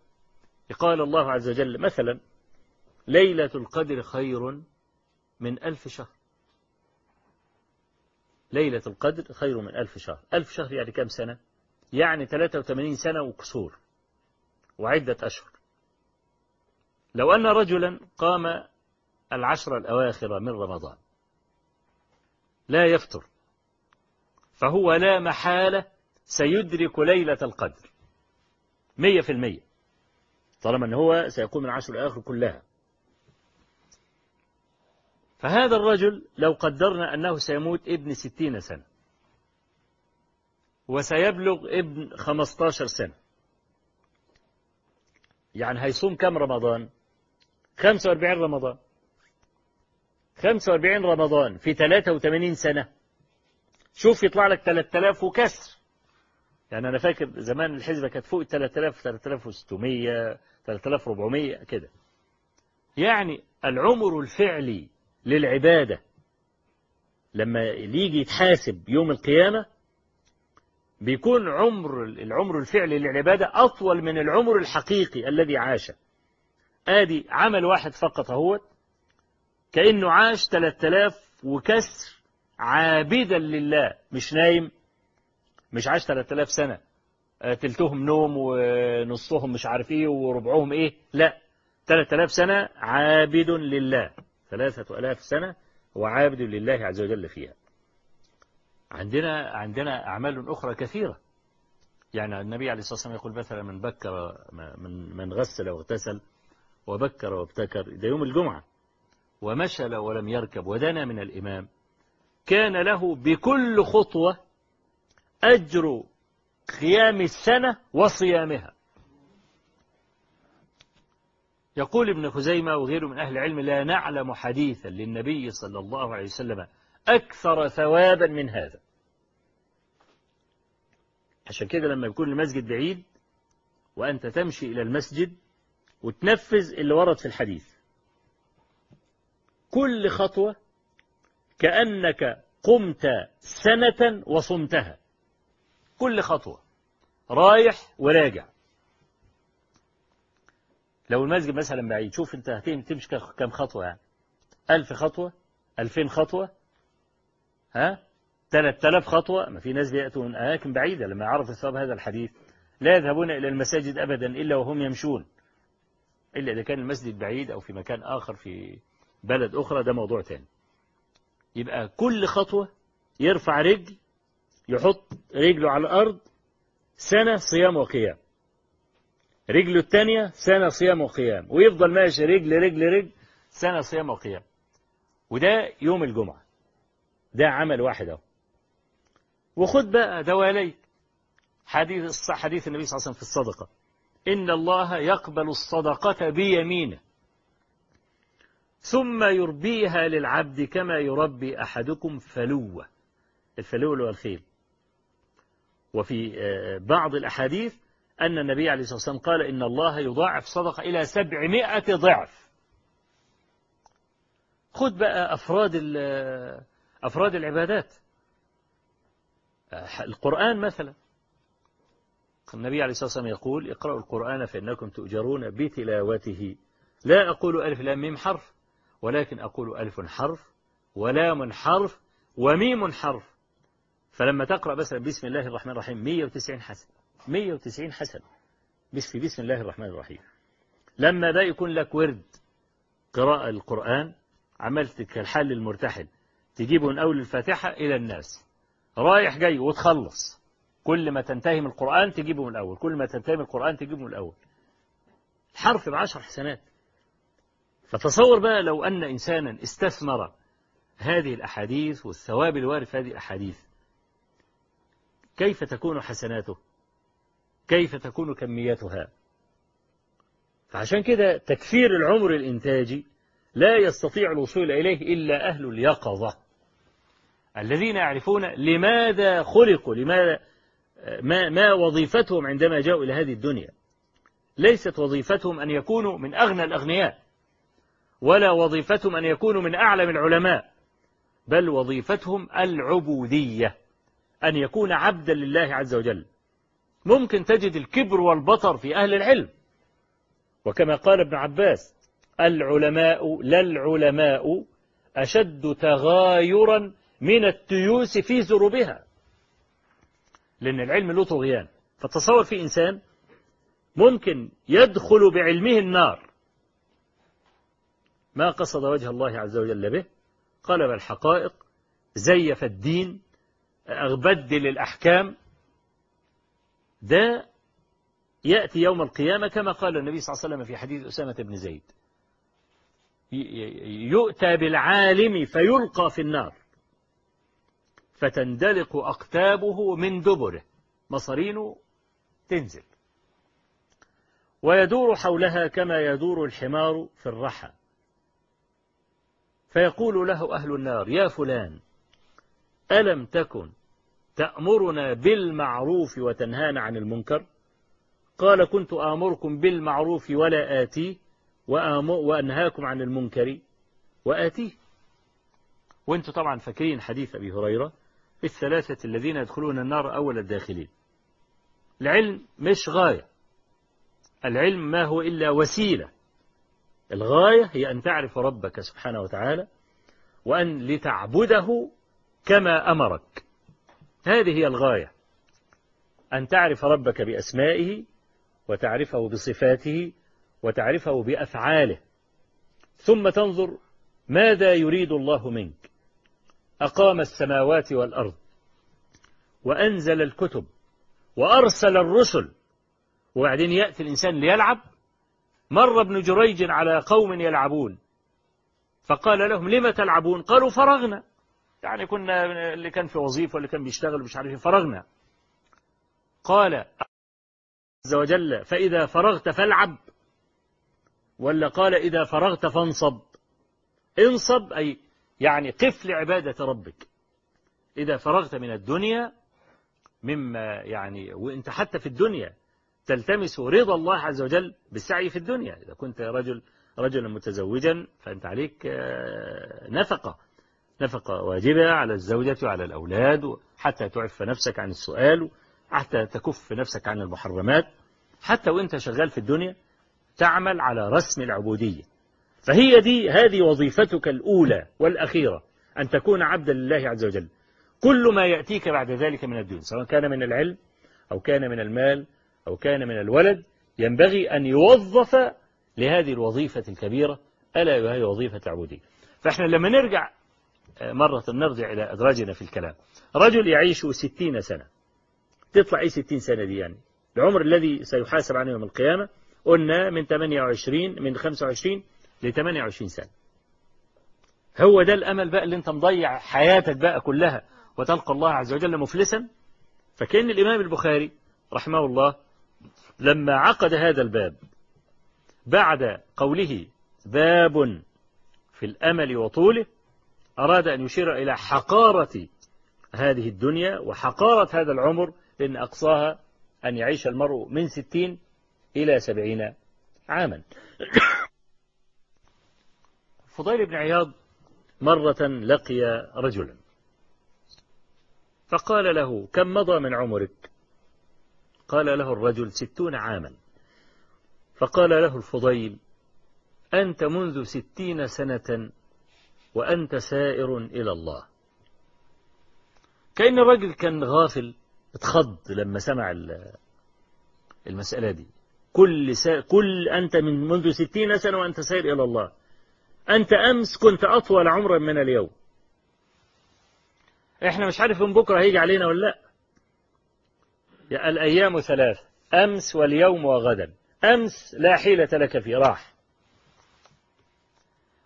قال الله عز وجل مثلا ليلة القدر خير من ألف شهر. ليلة القدر خير من ألف شهر. ألف شهر يعني كم سنة؟ يعني 83 سنة وكسور وعدة أشهر. لو أن رجلا قام العشر الأواخر من رمضان لا يفطر. فهو لا محالة سيدرك ليلة القدر. مية في المية. طالما أنه هو سيقوم العشر الآخر كلها. فهذا الرجل لو قدرنا أنه سيموت ابن ستين سنة وسيبلغ ابن خمستاشر سنة. يعني هيصوم كم رمضان؟ خمسة وأربعين رمضان. خمسة وأربعين رمضان في ثلاثة وثمانين سنة. شوف يطلع لك ثلاثة آلاف وكسر. يعني أنا فاكر زمان الحزبة كانت فوق 3000 3600 3400 كده. يعني العمر الفعلي للعبادة لما يجي يتحاسب يوم القيامة بيكون عمر العمر الفعلي للعبادة أطول من العمر الحقيقي الذي عاشه آدي عمل واحد فقط هو كأنه عاش 3000 وكسر عابدا لله. مش نايم مش عاش 3000 سنة. تلتهم نوم ونصهم مش عارف إيه وربعهم إيه. لا 3000 سنة عابد لله. ثلاثة ألاف سنة هو عابد لله عز وجل فيها. عندنا عندنا أعمال أخرى كثيرة. يعني النبي عليه الصلاة والسلام يقول مثلا من بكر من من غسل واغتسل وبكر وابتكر ده يوم الجمعة. ومشل ولم يركب ودنا من الإمام. كان له بكل خطوة أجر قيام السنة وصيامها. يقول ابن خزيمة وغيره من أهل العلم لا نعلم حديثا للنبي صلى الله عليه وسلم أكثر ثوابا من هذا. عشان كده لما يكون المسجد بعيد وأنت تمشي إلى المسجد وتنفذ اللي ورد في الحديث. كل خطوة كأنك قمت سنة وصمتها. كل خطوة رايح وراجع. لو المسجد مثلا بعيد شوف أنت هتمشي كم خطوة يعني؟ ألف خطوة ألفين خطوة ها؟ ثلاث آلاف خطوة. ما في ناس بيأتوا من أماكن بعيدة. لما يعرفوا ثواب هذا الحديث لا يذهبون إلى المساجد أبدا إلا وهم يمشون. إلا إذا كان المسجد بعيد أو في مكان آخر في بلد أخرى ده موضوع تاني. يبقى كل خطوة يرفع رجل يحط رجله على الأرض سنة صيام وقيام. رجله الثانية سنة صيام وقيام. ويفضل ماشي رجل رجل رجل سنة صيام وقيام. وده يوم الجمعة. ده عمل واحد أهو. وخد بقى دواليك حديث حديث النبي صلى الله عليه وسلم في الصدقة. إن الله يقبل الصدقة بيمينه. ثم يربيها للعبد كما يربي أحدكم فلوة. الفلو اللي هو الخيل. وفي بعض الأحاديث أن النبي عليه الصلاة والسلام قال إن الله يضاعف صدقة إلى سبعمائة ضعف. خد بقى أفراد أفراد العبادات. القرآن مثلا. النبي عليه الصلاة والسلام يقول اقرأوا القرآن فإنكم تؤجرون بتلاوته. لا أقول ألف لام ميم حرف. ولكن أقول ألف حرف ولام حرف وميم حرف. فلما تقرأ مثلا بسم الله الرحمن الرحيم 190 حسن 190 حسن مش في بسم الله الرحمن الرحيم. لما ده يكون لك ورد قراءة القرآن عملت كالحل المرتحل. تجيبه من أول الفاتحة إلى الناس. رايح جاي وتخلص. كل ما تنتهي من القرآن تجيبه من الأول. كل ما تنتهي من القرآن تجيبه من الأول. الحرف بعشر حسنات. فتصور بقى لو أن إنسانا استثمر هذه الأحاديث والثواب الوارد في هذه الأحاديث كيف تكون حسناته؟ كيف تكون كميتها؟ فعشان كده تكثير العمر الإنتاجي لا يستطيع الوصول إليه إلا أهل اليقظة الذين يعرفون لماذا خلقوا لماذا ما, ما وظيفتهم عندما جاءوا إلى هذه الدنيا. ليست وظيفتهم أن يكونوا من أغنى الأغنياء. ولا وظيفتهم أن يكونوا من أعلم العلماء بل وظيفتهم العبودية أن يكون عبدا لله عز وجل. ممكن تجد الكبر والبطر في أهل العلم. وكما قال ابن عباس العلماء لا العلماء أشد تغايرا من التيوس في زربها لأن العلم له طغيان. فتصور في إنسان ممكن يدخل بعلمه النار. ما قصد وجه الله عز وجل به؟ قلب الحقائق زيف الدين بدل الأحكام ده يأتي يوم القيامة كما قال النبي صلى الله عليه وسلم في حديث أسامة بن زيد. يؤتى بالعالم فيلقى في النار. فتندلق أقتابه من دبره. مصارينه تنزل. ويدور حولها كما يدور الحمار في الرحى. فيقول له أهل النار يا فلان ألم تكن تأمرنا بالمعروف وتنهانا عن المنكر؟ قال كنت آمركم بالمعروف ولا آتيه وأنهاكم عن المنكر وآتيه. وأنتم طبعا فاكرين حديث أبي هريرة الثلاثة الذين يدخلون النار أول الداخلين. العلم مش غاية العلم ما هو إلا وسيلة. الغاية هي أن تعرف ربك سبحانه وتعالى وأن لتعبده كما أمرك. هذه هي الغاية. أن تعرف ربك بأسمائه وتعرفه بصفاته وتعرفه بأفعاله. ثم تنظر ماذا يريد الله منك. أقام السماوات والأرض وأنزل الكتب وأرسل الرسل. وبعدين يأتي الإنسان ليلعب مر ابن جريج على قوم يلعبون. فقال لهم لم تلعبون؟ قالوا فرغنا. يعني كنا اللي كان في وظيفة واللي كان بيشتغل مش عارف فرغنا. قال عز وجل فإذا فرغت فالعب. ولا قال إذا فرغت فانصب. انصب أي يعني قف لعبادة ربك. إذا فرغت من الدنيا مما يعني وإنت حتى في الدنيا تلتمس رضا الله عز وجل بالسعي في الدنيا. إذا كنت رجل رجلا متزوجا فأنت عليك نفقة. نفقة واجبة على الزوجة وعلى الأولاد حتى تعف نفسك عن السؤال حتى تكف نفسك عن المحرمات حتى وأنت شغال في الدنيا تعمل على رسم العبودية. فهي دي هذه وظيفتك الأولى والأخيرة أن تكون عبدا لله عز وجل. كل ما يأتيك بعد ذلك من الدين سواء كان من العلم أو كان من المال أو كان من الولد ينبغي أن يوظف لهذه الوظيفة الكبيرة ألا وهي وظيفة العبودية فإحنا لما نرجع مرة نرجع إلى أدراجنا في الكلام. رجل يعيش ستين سنة. تطلع إيه ستين سنة دي يعني؟ العمر الذي سيحاسب عنه يوم القيامة قلنا من 28 من 25 ل 28 سنة. هو ده الأمل بقى اللي أنت مضيع حياتك بقى كلها وتلقى الله عز وجل مفلسا؟ فكأن الإمام البخاري رحمه الله لما عقد هذا الباب بعد قوله باب في الأمل وطوله أراد أن يشير إلى حقارة هذه الدنيا وحقارة هذا العمر لأن أقصاها أن يعيش المرء من ستين إلى سبعين عاما. فضيل بن عياض مرة لقي رجلا فقال له كم مضى من عمرك؟ قال له الرجل ستون عاما. فقال له الفضيل أنت منذ ستين سنة وأنت سائر إلى الله. كأن الرجل كان غافل اتخض لما سمع المسألة دي. كل سا... كل أنت من منذ ستين سنة وأنت سائر إلى الله. أنت أمس كنت أطول عمرا من اليوم. إحنا مش عارف من بكرة هيجي علينا ولا لأ. الأيام ثلاث أمس واليوم وغدا. أمس لا حيلة لك فيه راح.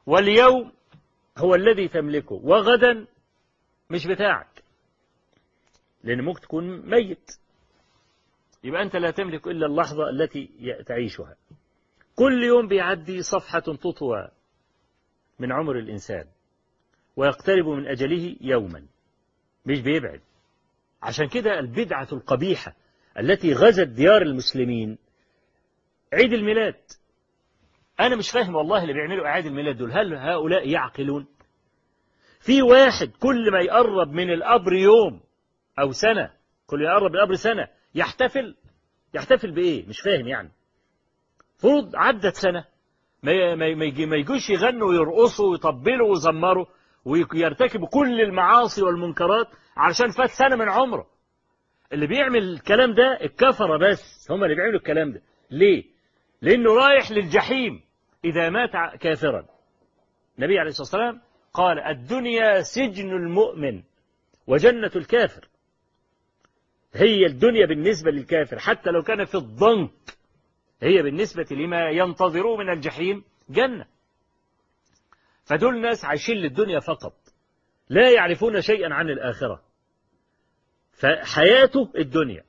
واليوم هو الذي تملكه وغدا مش بتاعك. لأن ممكن تكون ميت. يبقى أنت لا تملك إلا اللحظة التي تعيشها. كل يوم بيعدي صفحة تطوى من عمر الإنسان ويقترب من أجله يوما. مش بيبعد. عشان كده البدعة القبيحة التي غزت ديار المسلمين عيد الميلاد. أنا مش فاهم والله اللي بيعملوا أعياد الميلاد دول. هل هؤلاء يعقلون؟ في واحد كل ما يقرب من القبر يوم أو سنة كل ما يقرب من القبر سنة يحتفل. يحتفل بإيه؟ مش فاهم يعني. فرض عدت سنة. ما ما يجوش يغنوا ويرقصوا ويطبلوا ويزمروا. ويرتكبوا كل المعاصي والمنكرات علشان فات سنة من عمره. اللي بيعمل الكلام ده الكفرة بس هم اللي بيعملوا الكلام ده. ليه؟ لأنه رايح للجحيم. إذا مات كافرا. النبي عليه الصلاة والسلام قال الدنيا سجن المؤمن وجنة الكافر. هي الدنيا بالنسبة للكافر. حتى لو كان في الضنك هي بالنسبة لما ينتظروه من الجحيم جنة. فدول ناس عايشين للدنيا فقط لا يعرفون شيئا عن الآخرة. فحياته الدنيا.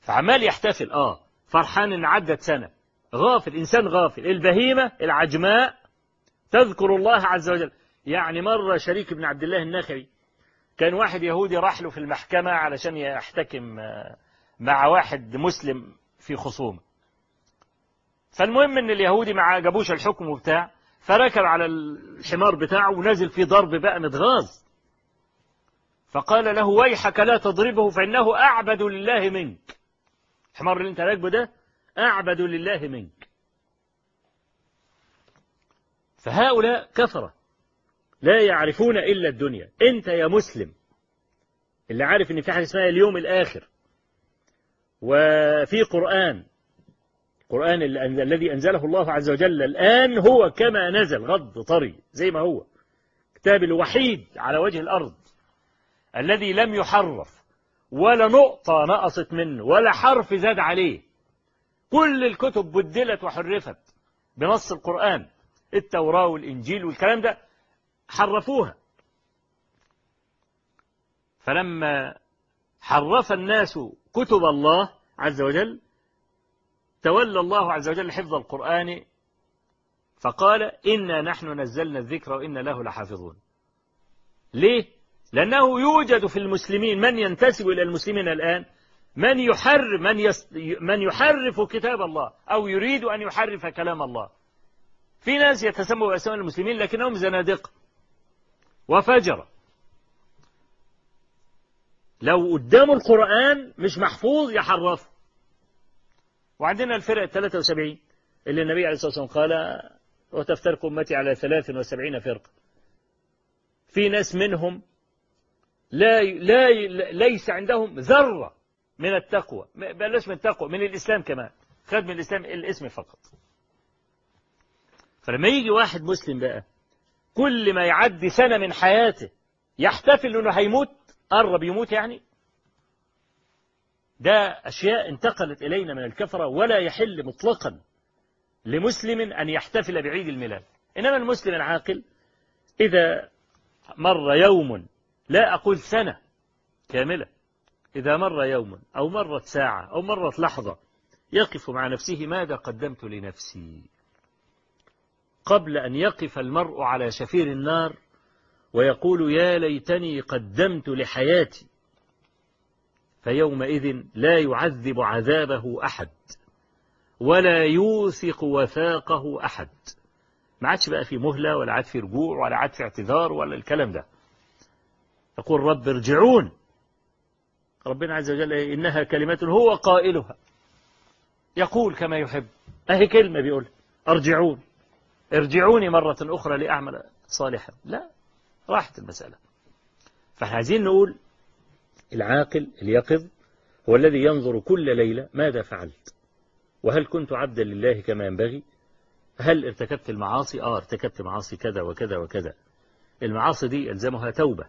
فعمال يحتفل آه فرحان إن عدت سنة. غافل إنسان غافل. البهيمة العجماء تذكر الله عز وجل. يعني مرة شريك بن عبد الله النخعي كان واحد يهودي راح له في المحكمة علشان يحتكم مع واحد مسلم في خصومة. فالمهم إن اليهودي ما عجبوش الحكم وبتاع فركب على الحمار بتاعه ونزل في ضرب بقى متغاظ فقال له ويحك لا تضربه فإنه أعبد لله منك. الحمار اللي انت راكبه ده أعبد لله منك. فهؤلاء كفرة. لا يعرفون إلا الدنيا. أنت يا مسلم. اللي عارف إن في حاجة اسمها اليوم الآخر. وفي قرآن. القرآن الذي أنزله الله عز وجل الآن هو كما نزل غض طري زي ما هو. كتاب الوحيد على وجه الأرض الذي لم يحرف ولا نقطة نقصت منه ولا حرف زاد عليه. كل الكتب بدلت وحرفت بنص القرآن التوراة والإنجيل والكلام ده حرفوها. فلما حرف الناس كتب الله عز وجل تولى الله عز وجل حفظ القرآن فقال إنا نحن نزلنا الذكر وإنا له لحافظون. ليه؟ لأنه يوجد في المسلمين من ينتسب إلى المسلمين الآن؟ من يحرف من, يس من يحرف كتاب الله أو يريد أن يحرف كلام الله. في ناس يتسموا بأسماء المسلمين لكنهم زنادقة وفجرة. لو قدامه القرآن مش محفوظ يحرفه وعندنا الفرق 73 اللي النبي عليه الصلاة والسلام قال وتفترق أمتي على 73 فرقة في ناس منهم لا لا ليس عندهم ذرة من التقوى بلاش من التقوى من الإسلام كمان خد من الإسلام الاسم فقط. فلما يجي واحد مسلم بقى كل ما يعدي سنة من حياته يحتفل إنه هيموت قرب يموت يعني ده أشياء انتقلت إلينا من الكفرة ولا يحل مطلقا لمسلم أن يحتفل بعيد الميلاد. إنما المسلم العاقل إذا مر يوم لا أقول سنة كاملة إذا مر يوم أو مرت ساعة أو مرت لحظة يقف مع نفسه ماذا قدمت لنفسي؟ قبل أن يقف المرء على شفير النار ويقول يا ليتني قدمت لحياتي فيومئذ لا يعذب عذابه أحد ولا يوثق وثاقه أحد. ما عادش بقى في مهلة ولا عاد في رجوع ولا عاد في اعتذار ولا الكلام ده. يقول رب ارجعون. ربنا عز وجل إنها كلمة هو قائلها. يقول كما يحب. أهي كلمة بيقول أرجعون. ارجعوني مرة أخرى لأعمل صالحا. لا راحت المسألة. فاحنا عايزين نقول العاقل اليقظ هو الذي ينظر كل ليلة ماذا فعلت؟ وهل كنت عبدا لله كما ينبغي؟ هل ارتكبت المعاصي؟ آه ارتكبت معاصي كذا وكذا وكذا. المعاصي دي يلزمها توبة.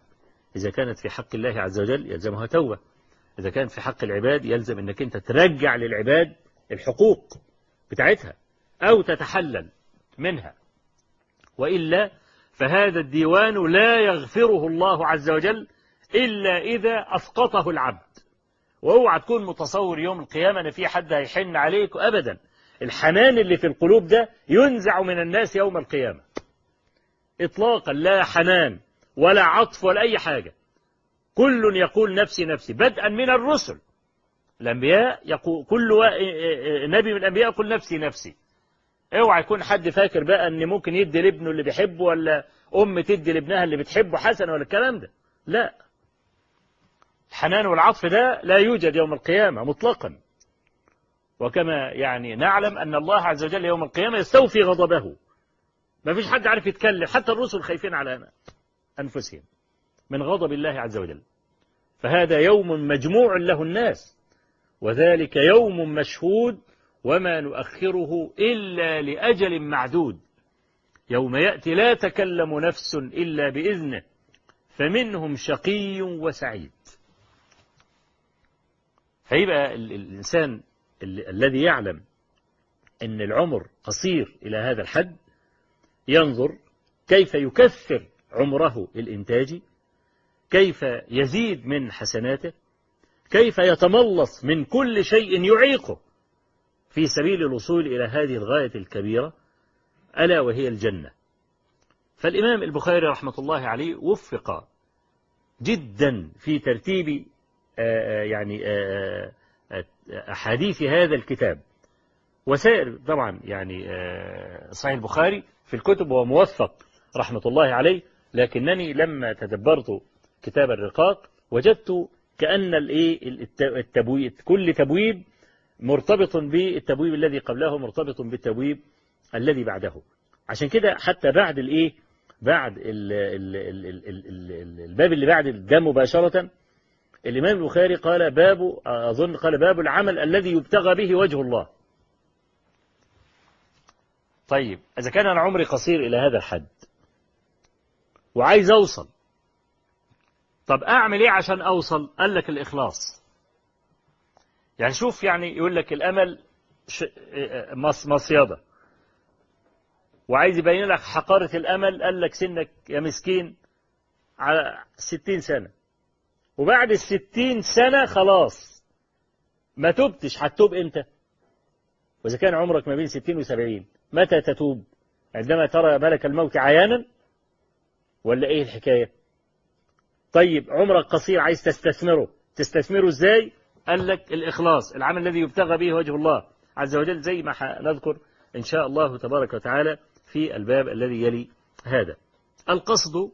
إذا كانت في حق الله عز وجل يلزمها توبة. إذا كانت في حق العباد يلزم أنك أنت ترجع للعباد الحقوق بتاعتها أو تتحلل منها. وإلا فهذا الديوان لا يغفره الله عز وجل إلا إذا أسقطه العبد. واوعى تكون متصور يوم القيامة أن في حد هيحن عليك أبدا. الحنان اللي في القلوب ده ينزع من الناس يوم القيامة. إطلاقا لا حنان ولا عطف ولا أي حاجة. كل يقول نفسي نفسي بدءا من الرسل. الأنبياء يقول كل نبي من الأنبياء يقول نفسي نفسي. اوعى يكون حد فاكر بقى إن ممكن يدي لابنه اللي بيحبه ولا أم تدي لابنها اللي بتحبه حسنه ولا الكلام ده. لا. الحنان والعطف ده لا يوجد يوم القيامة مطلقا. وكما يعني نعلم أن الله عز وجل يوم القيامة يستوفي غضبه. ما فيش حد عارف يتكلم حتى الرسل خايفين على أنفسهم من غضب الله عز وجل. فهذا يوم مجموع له الناس وذلك يوم مشهود وما نؤخره إلا لأجل معدود. يوم يأتي لا تكلم نفس إلا بإذنه فمنهم شقي وسعيد. فيبقى الإنسان الذي يعلم أن العمر قصير إلى هذا الحد ينظر كيف يكثر عمره الإنتاجي كيف يزيد من حسناته كيف يتملص من كل شيء يعيقه في سبيل الوصول إلى هذه الغاية الكبيرة ألا وهي الجنة. فالإمام البخاري رحمة الله عليه وفق جدا في ترتيب يعني أحاديث هذا الكتاب. وسائر طبعا يعني صحيح البخاري في الكتب هو موثق رحمة الله عليه لكنني لما تدبرت كتاب الرقاق وجدت كأن التبويب كل تبويب مرتبط بالتبويب الذي قبله مرتبط بالتبويب الذي بعده. عشان كده حتى بعد الإيه بعد ال ال ال ال ال ال الباب اللي بعد ده مباشرة الإمام البخاري قال باب أظن قال باب العمل الذي يبتغى به وجه الله. طيب إذا كان أنا عمري قصير إلى هذا الحد وعايز أوصل طب أعمل إيه عشان أوصل؟ قال لك الإخلاص. يعني شوف يعني يقول لك الأمل مص مصيدة. وعايز يبين لك حقارة الأمل قال لك سنك يا مسكين على ستين سنة. وبعد الستين سنة خلاص ما تبتش هتتوب إمتى؟ وإذا كان عمرك ما بين ستين وسبعين متى تتوب؟ عندما ترى ملك الموت عيانا؟ ولا إيه الحكاية؟ طيب عمرك قصير عايز تستثمره. تستثمره إزاي؟ قال لك الإخلاص العمل الذي يبتغى به وجه الله عز وجل زي ما نذكر إن شاء الله تبارك وتعالى في الباب الذي يلي هذا. القصد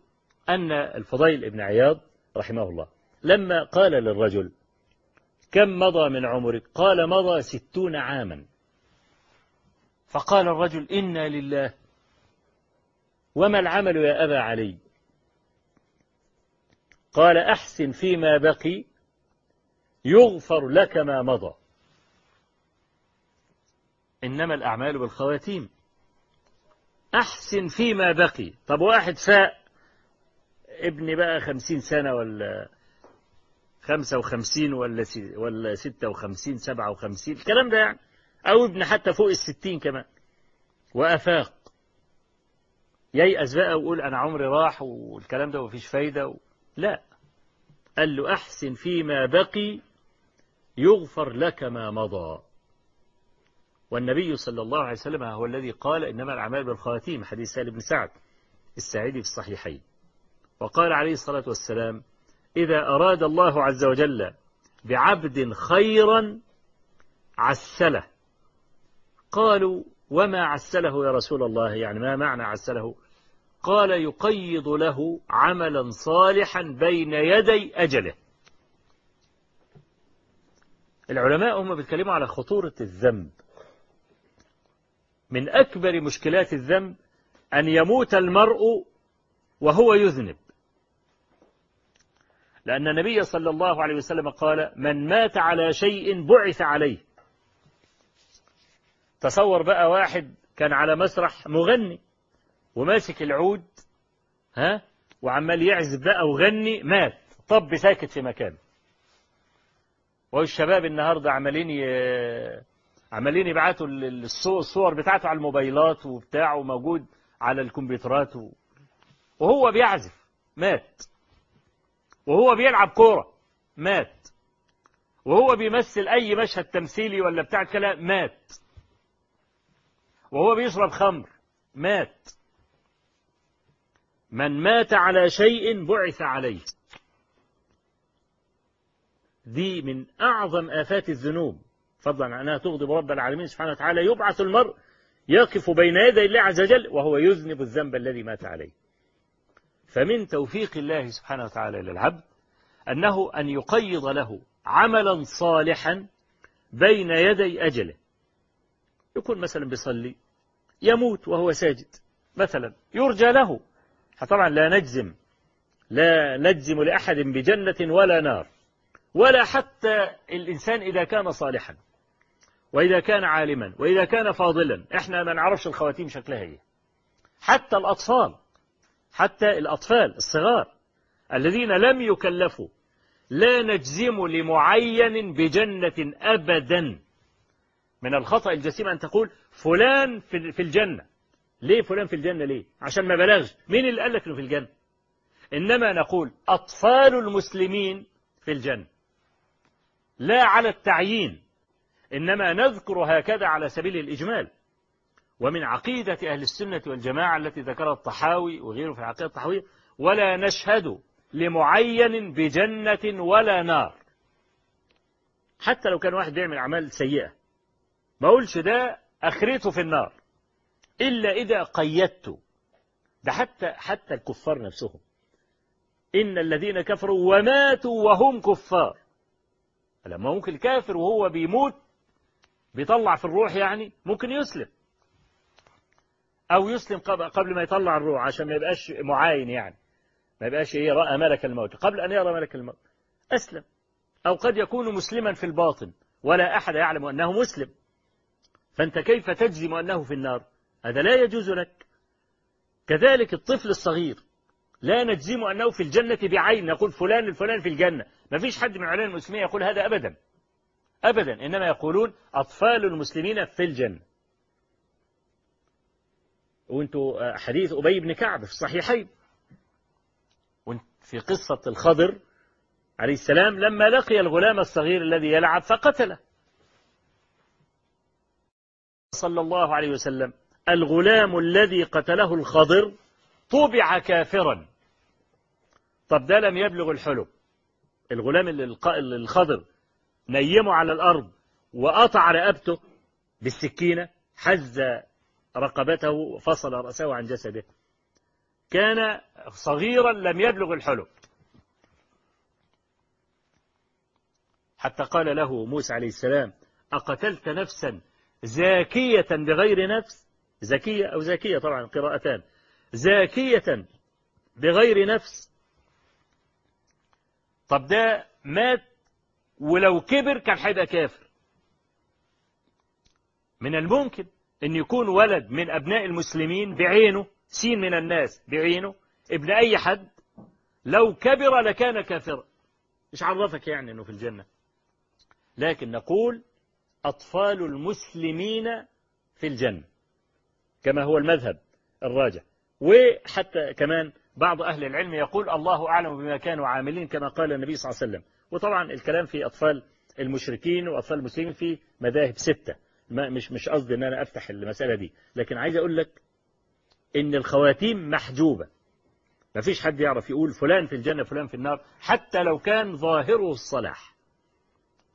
أن الفضيل ابن عياض رحمه الله. لما قال للرجل كم مضى من عمرك؟ قال مضى ستون عاما. فقال الرجل إنا لله. وما العمل يا أبا علي؟ قال أحسن فيما بقي يغفر لك ما مضى. إنما الأعمال بالخواتيم. أحسن فيما بقي. طب واحد فاء ابني بقى خمسين سنة ولا خمسة وخمسين ولا ولا ستة وخمسين سبعة وخمسين. الكلام ده يعني أو ابن حتى فوق الستين كمان. وأفاق. ييأس بقى ويقول أنا عمري راح والكلام ده مفيش فايدة و... لا. قال له أحسن فيما بقي يغفر لك ما مضى. والنبي صلى الله عليه وسلم هو الذي قال إنما الأعمال بالخواتيم. حديث سالم بن سعد السعيدي في الصحيحين. وقال عليه الصلاة والسلام إذا أراد الله عز وجل بعبد خيرا عسله. قالوا وما عسله يا رسول الله؟ يعني ما معنى عسله؟ قال يقيض له عملا صالحا بين يدي أجله. العلماء هم بيتكلموا على خطورة الذنب. من أكبر مشكلات الذنب أن يموت المرء وهو يذنب. لأن النبي صلى الله عليه وسلم قال من مات على شيء بعث عليه تصور بقى واحد كان على مسرح مغني وماسك العود ها وعمال يعزف بقى وغني مات طب ساكت في مكانه والشباب النهارده عمالين. عمالين يبعتوا الصور بتاعته على الموبايلات وبتاع وموجود على الكمبيوترات. وهو بيعزف مات وهو بيلعب كورة. مات. وهو بيمثل أي مشهد تمثيلي ولا بتاع كلام مات. وهو بيشرب خمر مات. من مات على شيء بعث عليه. دي من أعظم آفات الذنوب. فضلا عن أنها تغضب رب العالمين سبحانه وتعالى. يبعث المرء يقف بين يدي الله عز وجل وهو يذنب الذنب الذي مات عليه. فمن توفيق الله سبحانه وتعالى للعبد أنه أن يقيض له عملا صالحا بين يدي أجله. يكون مثلا بيصلي يموت وهو ساجد مثلا يرجى له. طبعا لا نجزم لا نجزم لأحد بجنة ولا نار ولا حتى الإنسان إذا كان صالحا وإذا كان عالما وإذا كان فاضلا. إحنا ما نعرفش الخواتيم شكلها إيه. حتى الأطفال حتى الأطفال الصغار الذين لم يكلفوا. لا نجزم لمعين بجنة أبدا. من الخطأ الجسيم أن تقول فلان في الجنة. ليه فلان في الجنة ليه؟ عشان ما بلغش. مين اللي قال لك إنه في الجنة؟ إنما نقول أطفال المسلمين في الجنة. لا على التعيين. إنما نذكر هكذا على سبيل الإجمال. ومن عقيدة أهل السنة والجماعة التي ذكرها الطحاوي وغيره في العقيدة الطحاوية ولا نشهد لمعين بجنة ولا نار. حتى لو كان واحد بيعمل أعمال سيئة ما أقولش ده أخرته في النار. إلا إذا قيدت ده حتى حتى الكفار نفسهم. إن الذين كفروا وماتوا وهم كفار. لما ممكن الكافر وهو بيموت بيطلع في الروح يعني ممكن يسلم. أو يسلم قبل ما يطلع الروح عشان ما يبقاش معاين يعني. ما يبقاش إيه رأى ملك الموت. قبل أن يرى ملك الموت. أسلم. أو قد يكون مسلما في الباطن. ولا أحد يعلم أنه مسلم. فأنت كيف تجزم أنه في النار؟ هذا لا يجوز لك. كذلك الطفل الصغير. لا نجزم أنه في الجنة بعين. نقول فلان الفلان في الجنة. ما فيش حد من علماء المسلمين يقول هذا أبدا. أبدا. إنما يقولون أطفال المسلمين في الجنة. وانتوا حديث أبي بن كعب في الصحيحين. في قصة الخضر عليه السلام لما لقي الغلام الصغير الذي يلعب فقتله. صلى الله عليه وسلم الغلام الذي قتله الخضر طبع كافرا. طب ده لم يبلغ الحلم. الغلام اللي الخضر نيمه على الأرض وقطع رقبته بالسكينة حز رقبته فصل رأسه عن جسده. كان صغيرا لم يبلغ الحلم. حتى قال له موسى عليه السلام أقتلت نفسا زاكية بغير نفس؟ زكية أو زاكية طبعا قراءتان. زاكية بغير نفس؟ طب ده مات ولو كبر كان هيبقى كافر. من الممكن. أن يكون ولد من أبناء المسلمين بعينه سين من الناس بعينه ابن أي حد لو كبر لكان كافرا. مش عرفك يعني أنه في الجنة. لكن نقول أطفال المسلمين في الجنة كما هو المذهب الراجح. وحتى كمان بعض أهل العلم يقول الله أعلم بما كانوا عاملين كما قال النبي صلى الله عليه وسلم. وطبعا الكلام في أطفال المشركين وأطفال المسلمين في مذاهب ستة. ما مش مش قصدي إن أنا أفتح المسألة دي لكن عايز أقول لك إن الخواتيم محجوبة. ما فيش حد يعرف يقول فلان في الجنة فلان في النار حتى لو كان ظاهره الصلاح.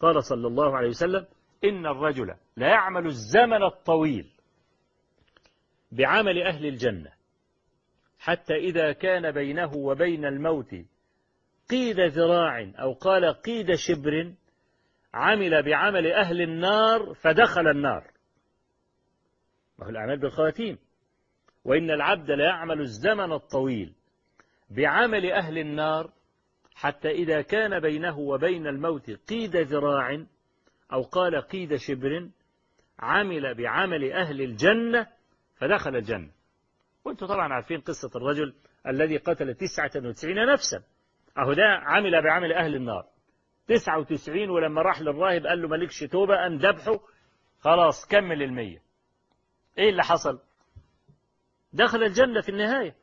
قال صلى الله عليه وسلم إن الرجل لا يعمل الزمن الطويل بعمل أهل الجنة. حتى إذا كان بينه وبين الموت قيد ذراع أو قال قيد شبر عمل بعمل أهل النار فدخل النار. ما هو الأعمال بالخواتيم. وإن العبد لا يعمل الزمن الطويل بعمل أهل النار حتى إذا كان بينه وبين الموت قيد ذراع أو قال قيد شبر عمل بعمل أهل الجنة فدخل الجنة. وأنتم طبعا عارفين قصة الرجل الذي قتل تسعة وتسعين نفسا. أهو ده عمل بعمل أهل النار. تسعة وتسعين ولما راح للراهب قال له مالكش توبة أم ذبحه. خلاص كمل المية. إيه اللي حصل؟ دخل الجنة في النهاية.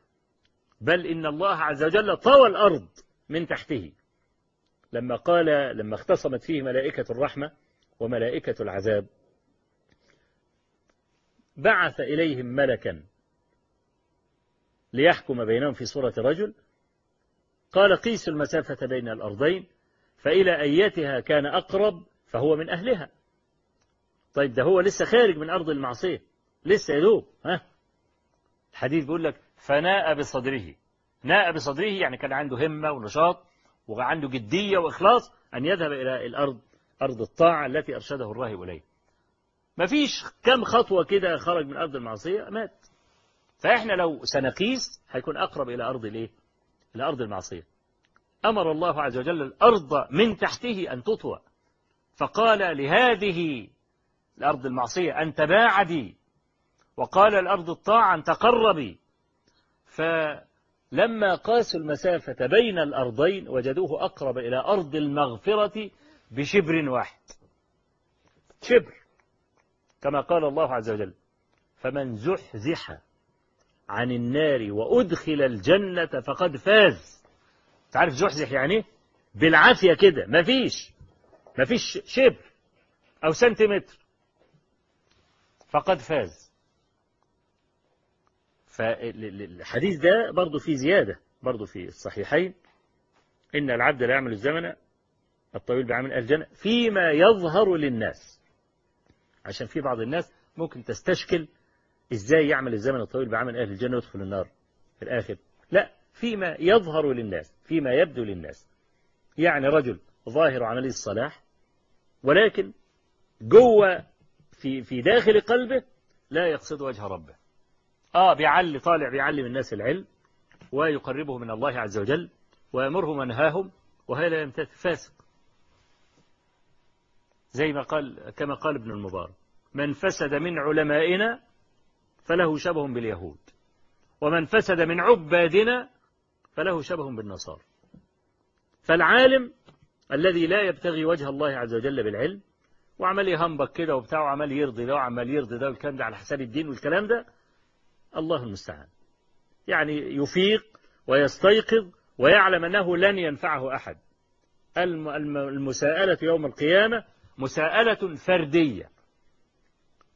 بل إن الله عز وجل طوى الأرض من تحته. لما قال لما اختصمت فيه ملائكة الرحمة وملائكة العذاب بعث إليهم ملكا ليحكم بينهم في صورة رجل. قال قيسوا المسافة بين الأرضين فإلى أيتها كان أقرب فهو من أهلها. طيب ده هو لسه خارج من أرض المعصية لسه يدوب ها؟ الحديث بيقول لك فناء بصدره. ناء بصدره يعني كان عنده همة ونشاط وعنده جدية وإخلاص أن يذهب إلى الأرض أرض الطاعة التي أرشده الراهب إليه. مفيش كم خطوة كده خرج من أرض المعصية مات. فإحنا لو سنقيس هيكون أقرب إلى أرض الإيه؟ إلى أرض المعصية. أمر الله عز وجل الأرض من تحته أن تطوى. فقال لهذه الأرض المعصية أن تباعدي. وقال الأرض الطاعة أن تقربي. فلما قاسوا المسافة بين الأرضين وجدوه أقرب إلى أرض المغفرة بشبر واحد. شبر كما قال الله عز وجل فمن زحزح عن النار وأدخل الجنة فقد فاز تعرف زحزح يعني بالعافية كده مفيش مفيش شبر أو سنتيمتر. فقد فاز. فالحديث ده برضه فيه زيادة برضه في الصحيحين. إن العبد لا يعمل الزمن الطويل بعمل الجنة فيما يظهر للناس. عشان في بعض الناس ممكن تستشكل إزاي يعمل الزمن الطويل بعمل أهل الجنة ويدخل النار في الآخر. لا فيما يظهر للناس. فيما يبدو للناس. يعني رجل ظاهر عملي الصلاح ولكن جوه في في داخل قلبه لا يقصد وجه ربه. آه بيعلي طالع بيعلم الناس العلم ويقربه من الله عز وجل ويمرهم وينهاهم وهذا يمتثل. فاسق. زي ما قال كما قال ابن المبارك من فسد من علمائنا فله شبه باليهود ومن فسد من عبادنا فله شبه بالنصارى. فالعالم الذي لا يبتغي وجه الله عز وجل بالعلم وعمال يهنبك كده وبتاع وعمال يرضي ده وعمال يرضي ده والكلام ده على حساب الدين والكلام ده الله المستعان. يعني يفيق ويستيقظ ويعلم أنه لن ينفعه أحد. المساءلة يوم القيامة مساءلة فردية.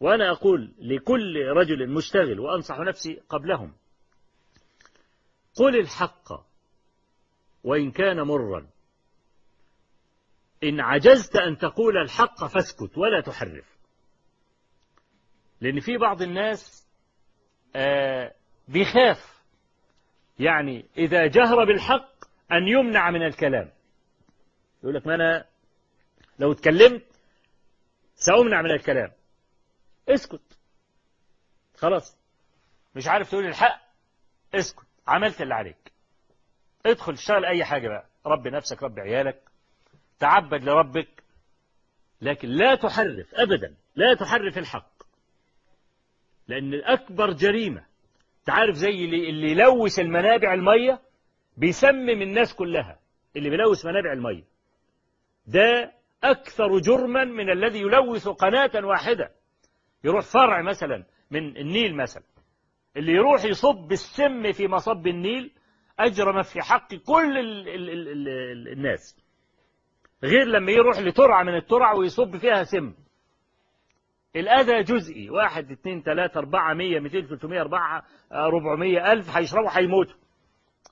وأنا أقول لكل رجل مشتغل وأنصح نفسي قبلهم قل الحق وإن كان مرا. إن عجزت أن تقول الحق فاسكت ولا تحرف. لأن في بعض الناس آه بيخاف يعني إذا جهر بالحق أن يمنع من الكلام. يقول لك ما أنا لو اتكلمت سأمنع من الكلام. اسكت. خلاص. مش عارف تقول الحق اسكت. عملت اللي عليك. ادخل اشتغل أي حاجة بقى. ربي نفسك ربي عيالك. تعبد لربك لكن لا تحرف أبدا. لا تحرف الحق. لأن أكبر جريمة تعرف زي اللي, اللي يلوث المنابع المية بيسمم الناس كلها. اللي بيلوث منابع المية. ده أكثر جرما من الذي يلوث قناة واحدة. يروح فرع مثلا من النيل مثلا. اللي يروح يصب السم في مصب النيل أجرم في حق كل ال ال ال ال الناس. غير لما يروح لترعة من الترع ويصب فيها سم. الأذى جزئي. واحد اثنين ثلاثة أربعة مية ميتين ثلاثمية أربعة أربعمية ألف هيشربوا هيموتوا.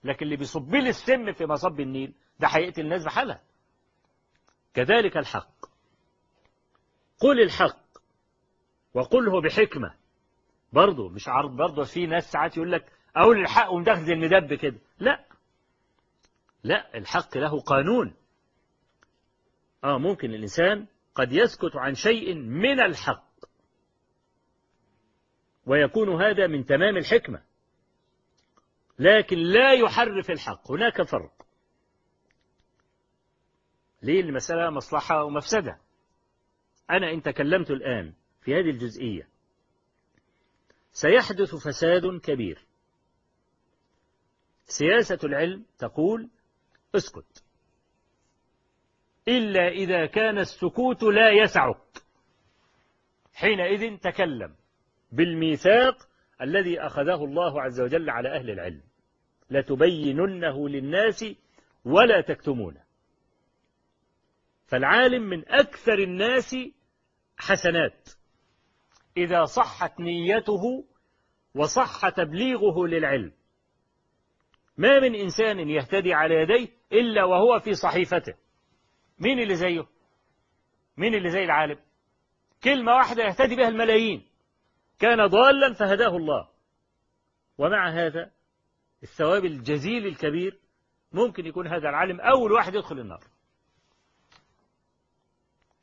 لكن اللي بيصب لي السم في مصب النيل ده هيقتل الناس بحالها. كذلك الحق. قل الحق وقله بحكمة. برضه مش عرض برضه في ناس ساعات يقول لك أقول الحق ومدخل زي المدب كده. لا. لا الحق له قانون. آه ممكن الإنسان قد يسكت عن شيء من الحق. ويكون هذا من تمام الحكمة. لكن لا يحرف الحق. هناك فرق. ليه؟ المسألة مصلحة ومفسدة. أنا إن تكلمت الآن في هذه الجزئية سيحدث فساد كبير. سياسة العلم تقول اسكت. إلا إذا كان السكوت لا يسعك. حينئذ تكلم بالميثاق الذي أخذه الله عز وجل على أهل العلم. لتبيننه للناس ولا تكتمونه. فالعالم من أكثر الناس حسنات. إذا صحت نيته وصح تبليغه للعلم. ما من إنسان يهتدي على يديه إلا وهو في صحيفته. مين اللي زيه؟ مين اللي زي العالم؟ كلمة واحدة يهتدي بها الملايين. كان ضالا فهداه الله. ومع هذا الثواب الجزيل الكبير ممكن يكون هذا العالم أول واحد يدخل النار.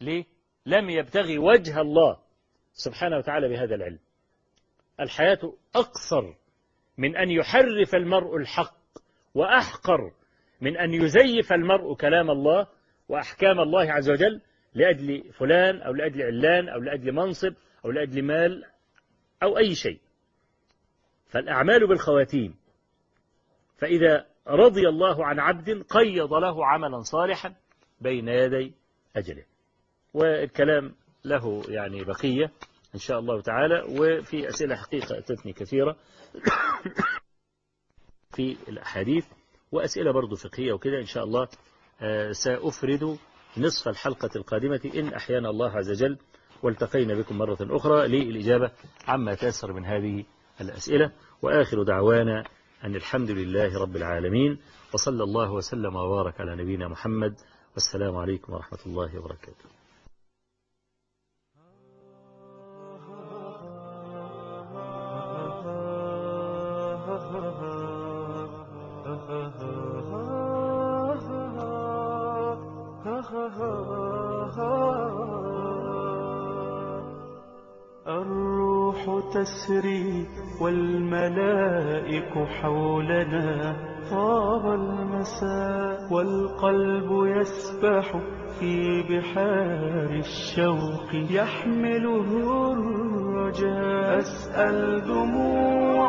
ليه؟ لم يبتغي وجه الله سبحانه وتعالى بهذا العلم. الحياة أقصر من أن يحرف المرء الحق وأحقر من أن يزيف المرء كلام الله وأحكام الله عز وجل لأجل فلان أو لأجل علان أو لأجل منصب أو لأجل مال أو أي شيء. فالأعمال بالخواتيم فإذا رضي الله عن عبد قيض له عملا صالحا بين يدي أجله. والكلام له يعني بقية. إن شاء الله تعالى. وفي أسئلة حقيقة أتتني كثيرة في الأحاديث وأسئلة برضو فقهية وكده إن شاء الله سأفرد نصف الحلقة القادمة. إن أحيانا الله عز وجل والتقينا بكم مرة أخرى للإجابة عما تيسر من هذه الأسئلة. وآخر دعوانا أن الحمد لله رب العالمين وصلى الله وسلم وبارك على نبينا محمد. والسلام عليكم ورحمة الله وبركاته. تسري والملائك حولنا طاب المساء والقلب يسبح في بحار الشوق يحمله الرجاء. أسأل دموع